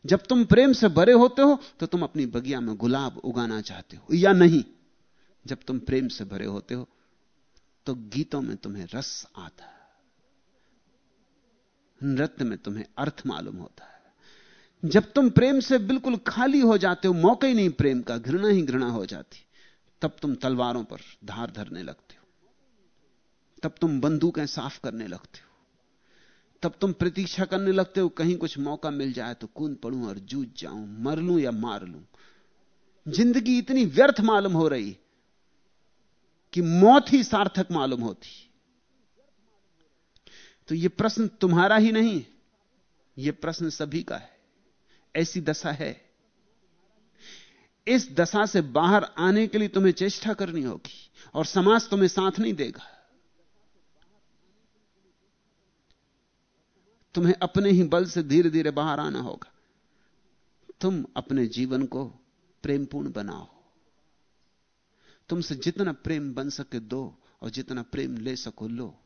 B: जब तुम प्रेम से भरे होते हो तो तुम अपनी बगिया में गुलाब उगाना चाहते हो। या नहीं? जब तुम प्रेम से भरे होते हो तो गीतों में तुम्हें रस आता है। नृत्य में तुम्हें अर्थ मालूम होता है। जब तुम प्रेम से बिल्कुल खाली हो जाते हो, मौका ही नहीं प्रेम का, घृणा ही घृणा हो जाती। तब तुम तलवारों पर धार धरने लगते हो। तब तुम बंदूकें साफ़ करने लगते हो। तब तुम प्रतीक्षा करने लगते हो, कहीं कुछ मौका मिल जाए तो कूद पड़ू और जूझ जाऊँ, मर लूँ या मार लू। ज़िंदगी इतनी व्यर्थ मालूम हो रही कि मौत ही सार्थक मालूम होती। तो यह प्रश्न तुम्हारा ही नहीं यह प्रश्न सभी का है। ऐसी दशा है। इस दशा से बाहर आने के लिए तुम्हें चेष्टा करनी होगी और समाज तुम्हें साथ नहीं देगा। तुम्हें अपने ही बल से धीरे धीरे बाहर आना होगा। तुम अपने जीवन को प्रेमपूर्ण बनाओ। तुमसे जितना प्रेम बन सके दो और जितना प्रेम ले सको लो।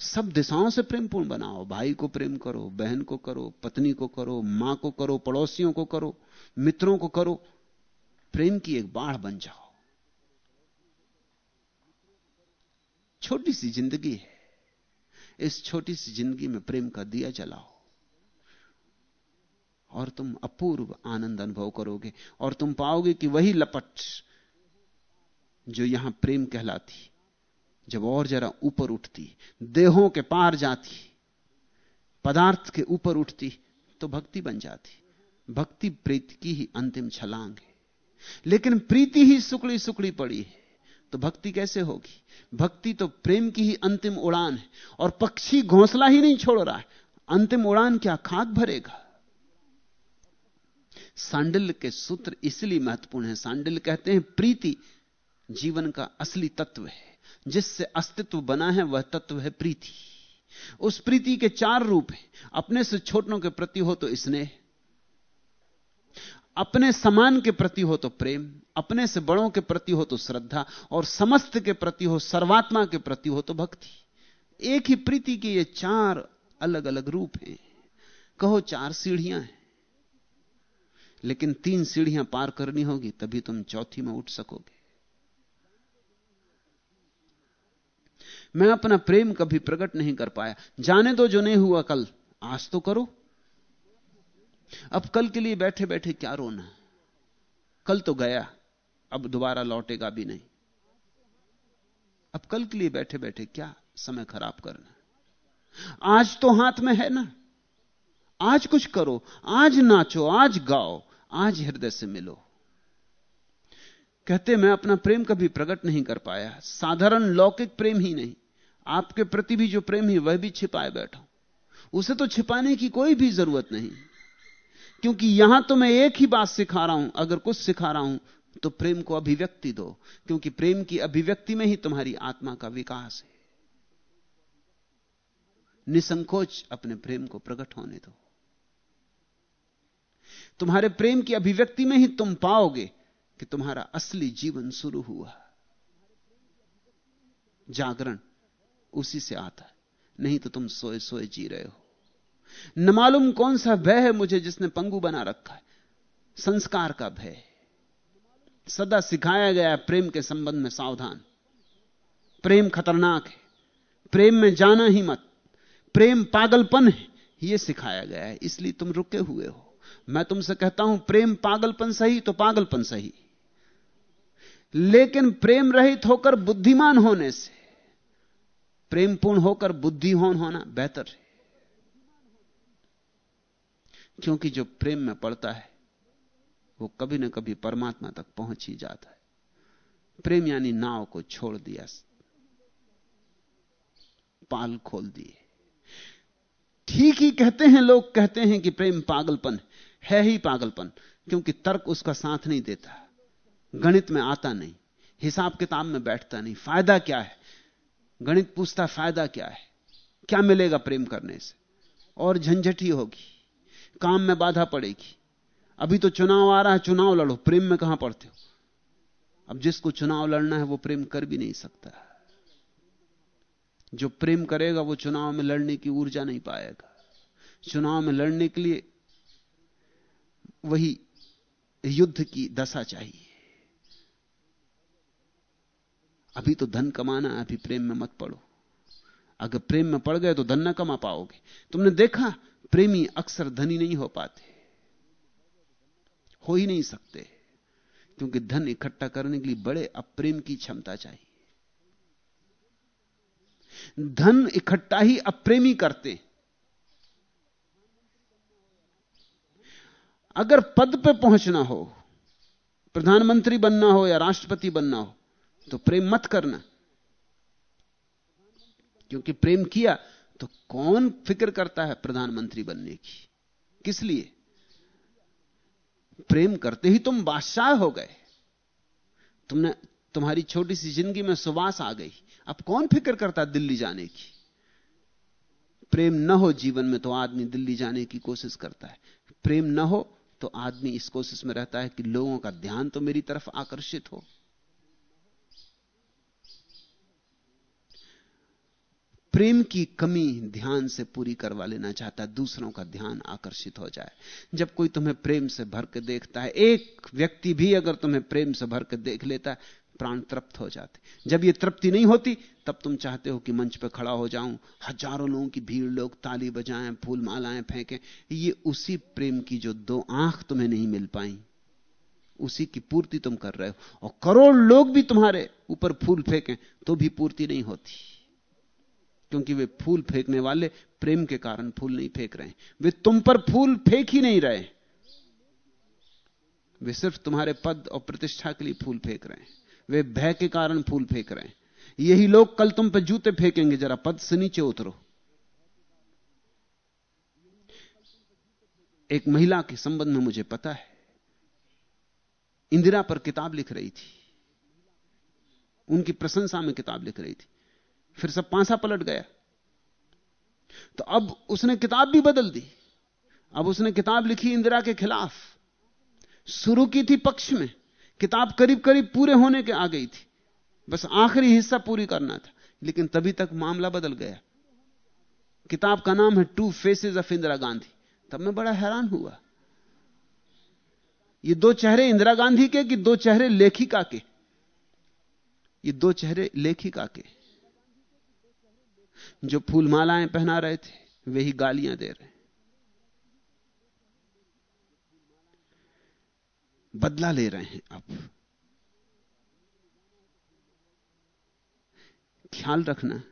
B: सब दिशाओं से प्रेमपूर्ण बनाओ। भाई को प्रेम करो, बहन को करो, पत्नी को करो, माँ को करो, पड़ोसियों को करो, मित्रों को करो। प्रेम की एक बाढ़ बन जाओ। छोटी सी ज़िंदगी है। इस छोटी सी ज़िंदगी में प्रेम का दिया जलाओ। और तुम अपूर्व आनंद अनुभव करोगे और तुम पाओगे कि वही लपट जो यहाँ प्रेम कहलाती, जब और जरा ऊपर उठती, देहों के पार जाती, पदार्थ के ऊपर उठती तो भक्ति बन जाती। भक्ति प्रीति की ही अंतिम छलांग है। लेकिन प्रीति ही सुकड़ी सुकड़ी पड़ी है तो भक्ति कैसे होगी? भक्ति तो प्रेम की ही अंतिम उड़ान है, और पक्षी घोंसला ही नहीं छोड़ रहा है। अंतिम उड़ान क्या खाक भरेगा? सांडिल के सूत्र इसलिए महत्वपूर्ण है। सांडिल कहते हैं प्रीति जीवन का असली तत्व है। जिससे अस्तित्व बना है, वह तत्व है प्रीति। उस प्रीति के चार रूप हैं। अपने से छोटों के प्रति हो तो स्नेह, अपने समान के प्रति हो तो प्रेम, अपने से बड़ों के प्रति हो तो श्रद्धा, और समस्त के प्रति हो, सर्वात्मा के प्रति हो तो भक्ति। एक ही प्रीति के ये चार अलग अलग रूप हैं। कहो, चार सीढ़ियाँ हैं। लेकिन तीन सीढ़ियाँ पार करनी होगी, तभी तुम चौथी में उठ सकोगे। मैं अपना प्रेम कभी प्रकट नहीं कर पाया। जाने दो जो नहीं हुआ कल, आज तो करो। अब कल के लिए बैठे बैठे क्या रोना कल तो गया, अब दोबारा लौटेगा भी नहीं। अब कल के लिए बैठे बैठे क्या समय खराब करना आज तो हाथ में है ना? आज कुछ करो, आज नाचो, आज गाओ, आज हृदय से मिलो। कहते, मैं अपना प्रेम कभी प्रकट नहीं कर पाया। साधारण लौकिक प्रेम ही नहीं। आपके प्रति भी जो प्रेम है, वह भी छिपाए बैठा उसे तो छिपाने की कोई भी ज़रूरत नहीं। क्योंकि यहाँ तो मैं एक ही बात सिखा रहा हूँ। अगर कुछ सिखा रहा हूँ तो प्रेम को अभिव्यक्ति दो। क्योंकि प्रेम की अभिव्यक्ति में ही तुम्हारी आत्मा का विकास है। निसंकोच अपने प्रेम को प्रकट होने दो। तुम्हारे प्रेम की अभिव्यक्ति में ही तुम पाओगे कि तुम्हारा असली जीवन शुरू हुआ। जागरण उसी से आता है। नहीं तो तुम सोए सोए जी रहे हो। न मालूम कौन सा भय है मुझे जिसने पंगु बना रखा है। संस्कार का भय। सदा सिखाया गया है प्रेम के संबंध में सावधान। प्रेम खतरनाक है। प्रेम में जाना ही मत। प्रेम पागलपन है। यह सिखाया गया है। इसलिए तुम रुके हुए हो। मैं तुमसे कहता हूँ, प्रेम पागलपन सही तो पागलपन सही। लेकिन प्रेम रहित होकर बुद्धिमान होने से, प्रेमपूर्ण होकर बुद्धिहोन होना बेहतर है। क्योंकि जो प्रेम में पड़ता है, वो कभी ना कभी परमात्मा तक पहुँच ही जाता है। प्रेम यानी नाव को छोड़ दिया, पाल खोल दिए। ठीक ही कहते हैं, लोग कहते हैं कि प्रेम पागलपन है ही पागलपन, क्योंकि तर्क उसका साथ नहीं देता। गणित में आता नहीं, हिसाब किताब में बैठता नहीं। फ़ायदा क्या है? गणित पूछता फ़ायदा क्या है? क्या मिलेगा प्रेम करने से? और झंझट ही होगी, काम में बाधा पड़ेगी। अभी तो चुनाव आ रहा है, चुनाव लड़ो। प्रेम में कहाँ पड़ते हो? अब जिसको चुनाव लड़ना है, वो प्रेम कर भी नहीं सकता। जो प्रेम करेगा, वो चुनाव में लड़ने की ऊर्जा नहीं पाएगा। चुनाव में लड़ने के लिए वही युद्ध की दशा चाहिए। अभी तो धन कमाना अभी प्रेम में मत पड़ो। अगर प्रेम में पड़ गए तो धन ना कमा पाओगे। तुमने देखा, प्रेमी अक्सर धनी नहीं हो पाते। हो ही नहीं सकते। क्योंकि धन इकट्ठा करने के लिए बड़े अप्रेम की क्षमता चाहिए। धन इकट्ठा ही अप्रेमी करते अगर पद पे पहुँचना हो, प्रधानमंत्री बनना हो या राष्ट्रपति बनना हो तो प्रेम मत करना। क्योंकि प्रेम किया तो कौन फ़िक्र करता है प्रधानमंत्री बनने की? किस लिए? प्रेम करते ही तुम बादशाह हो गए। तुमने, तुम्हारी छोटी सी ज़िंदगी में सुवास आ गई। अब कौन फ़िक्र करता दिल्ली जाने की? प्रेम न हो जीवन में तो आदमी दिल्ली जाने की कोशिश करता है। प्रेम न हो तो आदमी इस कोशिश में रहता है कि लोगों का ध्यान तो मेरी तरफ़ आकर्षित हो। प्रेम की कमी ध्यान से पूरी करवा लेना चाहता है, दूसरों का ध्यान आकर्षित हो जाए। जब कोई तुम्हें प्रेम से भर के देखता है, एक व्यक्ति भी अगर तुम्हें प्रेम से भर के देख लेता है, प्राण तृप्त हो जाते। जब ये तृप्ति नहीं होती, तब तुम चाहते हो कि मंच पर खड़ा हो जाऊँ, हज़ारों लोगों की भीड़, लोग ताली बजाएँ, फूल मालाएँ फेंकें, ये उसी प्रेम की जो दो आँख तुम्हें नहीं मिल पाई, उसी की पूर्ति तुम कर रहे हो। और करोड़ लोग भी तुम्हारे ऊपर फूल फेंकें तो भी पूर्ति नहीं होती। क्योंकि वे फूल फेंकने वाले प्रेम के कारण फूल नहीं फेंक रहे वे तुम पर फूल फेंक ही नहीं रहे। वे सिर्फ़ तुम्हारे पद और प्रतिष्ठा के लिए फूल फेंक रहे हैं। वे भय के कारण फूल फेंक रहे हैं। यही लोग कल तुम पर जूते फेंकेंगे। जरा पद से नीचे उतरो। एक महिला के संबंध में मुझे पता है। इंदिरा पर किताब लिख रही थी। उनकी प्रशंसा में किताब लिख रही थी। फिर सब पांसा पलट गया। तो अब उसने किताब भी बदल दी। अब उसने किताब लिखी इंदिरा के खिलाफ। शुरू की थी पक्ष में। किताब करीब करीब पूरे होने के आ गई थी। बस आखिरी हिस्सा पूरी करना था। लेकिन तभी तक मामला बदल गया। किताब का नाम है two faces of Indira Gandhi तब मैं बड़ा हैरान हुआ। ये दो चेहरे इंदिरा गांधी के कि दो चेहरे लेखिका के? ये दो चेहरे लेखिका के। जो फूल मालाएँ पहना रहे थे, वे ही गालियाँ दे रहे बदला ले रहे हैं अब। ख्याल रखना,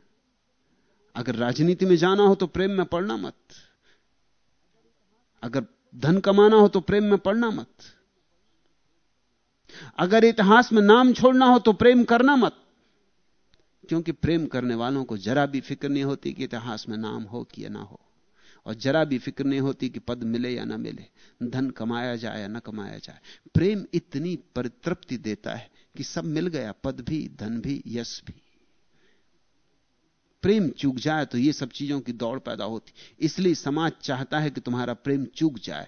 B: अगर राजनीति में जाना हो तो प्रेम में पड़ना मत। अगर धन कमाना हो तो प्रेम में पड़ना मत। अगर इतिहास में नाम छोड़ना हो तो प्रेम करना मत। क्योंकि प्रेम करने वालों को जरा भी फ़िक्र नहीं होती कि इतिहास में नाम हो कि ना हो। और जरा भी फ़िक्र नहीं होती कि पद मिले या ना मिले। धन कमाया जाए या ना कमाया जाए। प्रेम इतनी परितृप्ति देता है कि सब मिल गया, पद भी, धन भी, यश भी। प्रेम चूक जाए तो ये सब चीज़ों की दौड़ पैदा होती। इसलिए समाज चाहता है कि तुम्हारा प्रेम चूक जाए।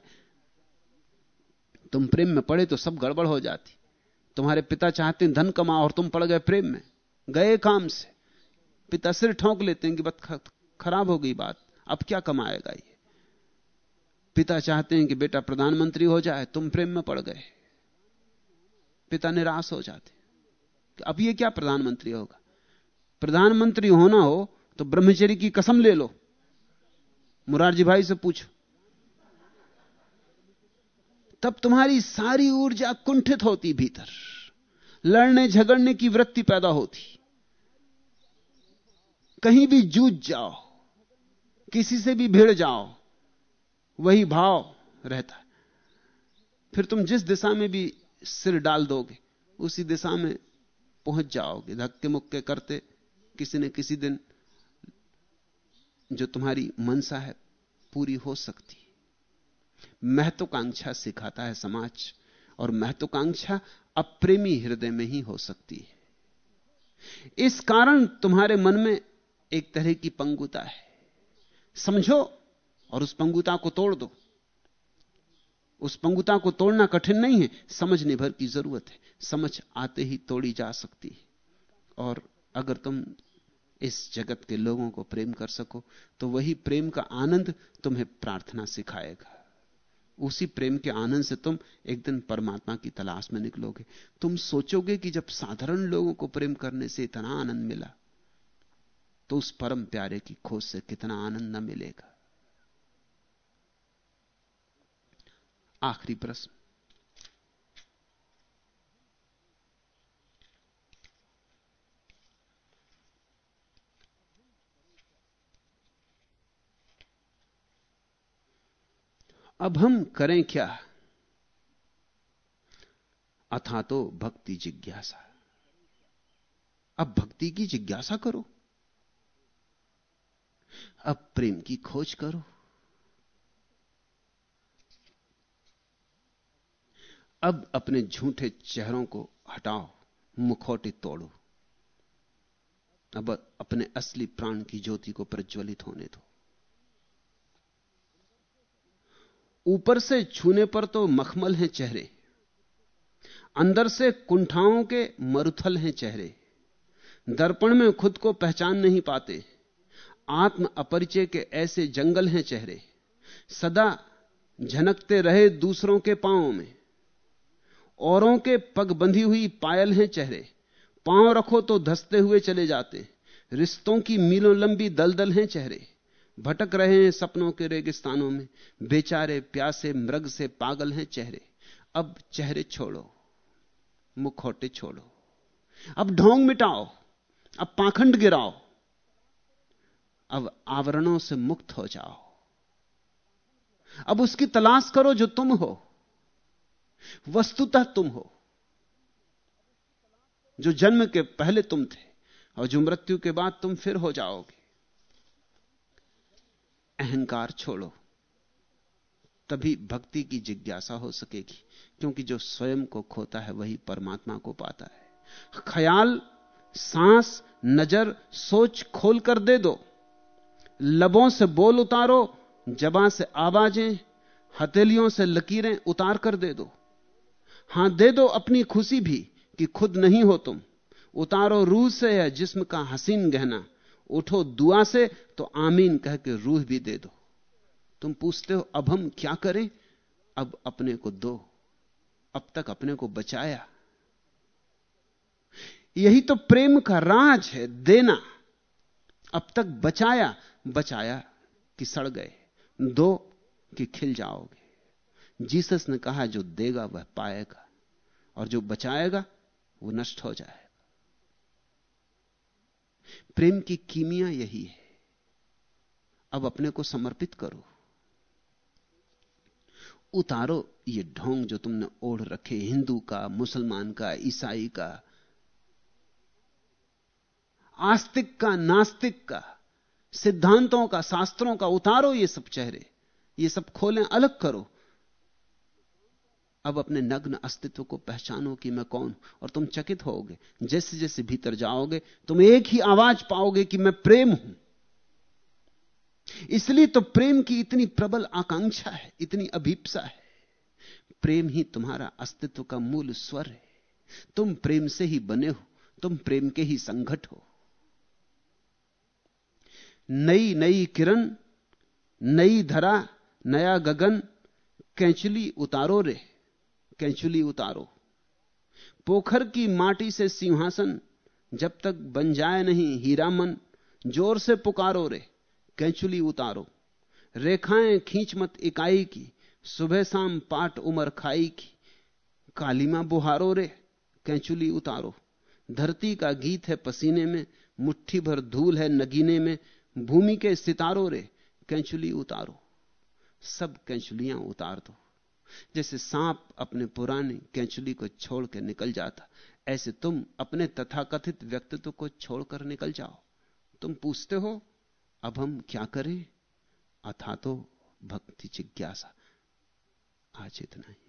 B: तुम प्रेम में पड़े तो सब गड़बड़ हो जाती। तुम्हारे पिता चाहते हैं धन कमाओ और तुम पड़ गए प्रेम में। गए काम से। पिता सिर ठोंक लेते हैं कि बस खराब हो गई बात, अब क्या कमाएगा ये? पिता चाहते हैं कि बेटा प्रधानमंत्री हो जाए, तुम प्रेम में पड़ गए। पिता निराश हो जाते कि अब ये क्या प्रधानमंत्री होगा? प्रधानमंत्री होना हो तो ब्रह्मचर्य की कसम ले लो। मुरारजी भाई से पूछो। तब तुम्हारी सारी ऊर्जा कुंठित होती भीतर। लड़ने झगड़ने की वृत्ति पैदा होती। कहीं भी जूझ जाओ, किसी से भी भिड़ जाओ, वही भाव रहता है। फिर तुम जिस दिशा में भी सिर डाल दोगे, उसी दिशा में पहुँच जाओगे। धक्के मुक्के करते किसी न किसी दिन जो तुम्हारी मनसा है पूरी हो सकती महत्वाकांक्षा सिखाता है समाज, और महत्वाकांक्षा अप्रेमी हृदय में ही हो सकती है। इस कारण तुम्हारे मन में एक तरह की पंगुता है। समझो, और उस पंगुता को तोड़ दो। उस पंगुता को तोड़ना कठिन नहीं है, समझने भर की ज़रूरत है। समझ आते ही तोड़ी जा सकती है। और अगर तुम इस जगत के लोगों को प्रेम कर सको तो वही प्रेम का आनंद तुम्हें प्रार्थना सिखाएगा। उसी प्रेम के आनंद से तुम एक दिन परमात्मा की तलाश में निकलोगे। तुम सोचोगे कि जब साधारण लोगों को प्रेम करने से इतना आनंद मिला तो उस परम प्यारे की खोज से कितना आनंद न मिलेगा। आखिरी प्रश्न। अब हम करें क्या? अथा तो भक्ति जिज्ञासा। अब भक्ति की जिज्ञासा करो। अब प्रेम की खोज करो। अब अपने झूठे चेहरों को हटाओ, मुखौटे तोड़ो। अब अपने असली प्राण की ज्योति को प्रज्वलित होने दो। ऊपर से छूने पर तो मखमल हैं चेहरे, अंदर से कुंठाओं के मरुथल हैं चेहरे। दर्पण में खुद को पहचान नहीं पाते। आत्म अपरिचय के ऐसे जंगल हैं चेहरे। सदा झनकते रहे दूसरों के पांवों में। औरों के पग बंधी हुई पायल हैं चेहरे। पाँव रखो तो धसते हुए चले जाते। रिश्तों की मीलों लंबी दलदल हैं चेहरे। भटक रहे हैं सपनों के रेगिस्तानों में। बेचारे प्यासे मृग से पागल हैं चेहरे। अब चेहरे छोड़ो। मुखौटे छोड़ो। अब ढोंग मिटाओ। अब पाखंड गिराओ। अब आवरणों से मुक्त हो जाओ। अब उसकी तलाश करो जो तुम हो। वस्तुतः तुम हो। जो जन्म के पहले तुम थे और जो मृत्यु के बाद तुम फिर हो जाओगे। अहंकार छोड़ो। तभी भक्ति की जिज्ञासा हो सकेगी, क्योंकि जो स्वयं को खोता है वही परमात्मा को पाता है। ख्याल, सांस, नज़र, सोच खोल कर दे दो। लबों से बोल उतारो जबा से आवाज़ें, हथेलियों से लकीरें उतार कर दे दो। हाँ, दे दो अपनी खुशी भी कि खुद नहीं हो तुम। उतारो रूह से या जिस्म का हसीन गहना। उठो दुआ से तो आमीन कह के रूह भी दे दो। तुम पूछते हो, अब हम क्या करें? अब अपने को दो। अब तक अपने को बचाया। यही तो प्रेम का राज है, देना। अब तक बचाया। बचाया कि सड़ गए, दो कि खिल जाओगे। जीसस ने कहा, जो देगा वह पाएगा, और जो बचाएगा, वो नष्ट हो जाएगा। प्रेम की कीमिया यही है। अब अपने को समर्पित करो। उतारो ये ढोंग जो तुमने ओढ़ रखे, हिंदू का, मुसलमान का, ईसाई का, आस्तिक का, नास्तिक का। सिद्धांतों का, शास्त्रों का, उतारो ये सब चेहरे। ये सब खोलें, अलग करो। अब अपने नग्न अस्तित्व को पहचानो कि मैं कौन और तुम चकित होगे जैसे जैसे भीतर जाओगे, तुम एक ही आवाज़ पाओगे कि मैं प्रेम हूँ। इसलिए तो प्रेम की इतनी प्रबल आकांक्षा है, इतनी अभीपसा है। प्रेम ही तुम्हारा अस्तित्व का मूल स्वर है। तुम प्रेम से ही बने हो, तुम प्रेम के ही संघट हो। नई नई किरण, नई धरा, नया गगन, कैंचुली उतारो रे, कैंचुली उतारो। पोखर की माटी से सिंहासन जब तक बन जाए नहीं हीरा मन, ज़ोर से पुकारो रे, कैंचुली उतारो। रेखाएँ खींच मत इकाई की, सुबह शाम पाट उमर खाई की। कालीमा बुहारो रे, कैंचुली उतारो। धरती का गीत है पसीने में, मुट्ठी भर धूल है नगीने में भूमि के सितारो रे, कैंचुली उतारो। सब कैंचुलियाँ उतार दो। जैसे सांप अपने पुराने कैंचुली को छोड़ के निकल जाता, ऐसे तुम अपने तथाकथित व्यक्तित्व को छोड़कर निकल जाओ। तुम पूछते हो, अब हम क्या करें? अथा तो भक्ति जिज्ञासा। आज इतना ही।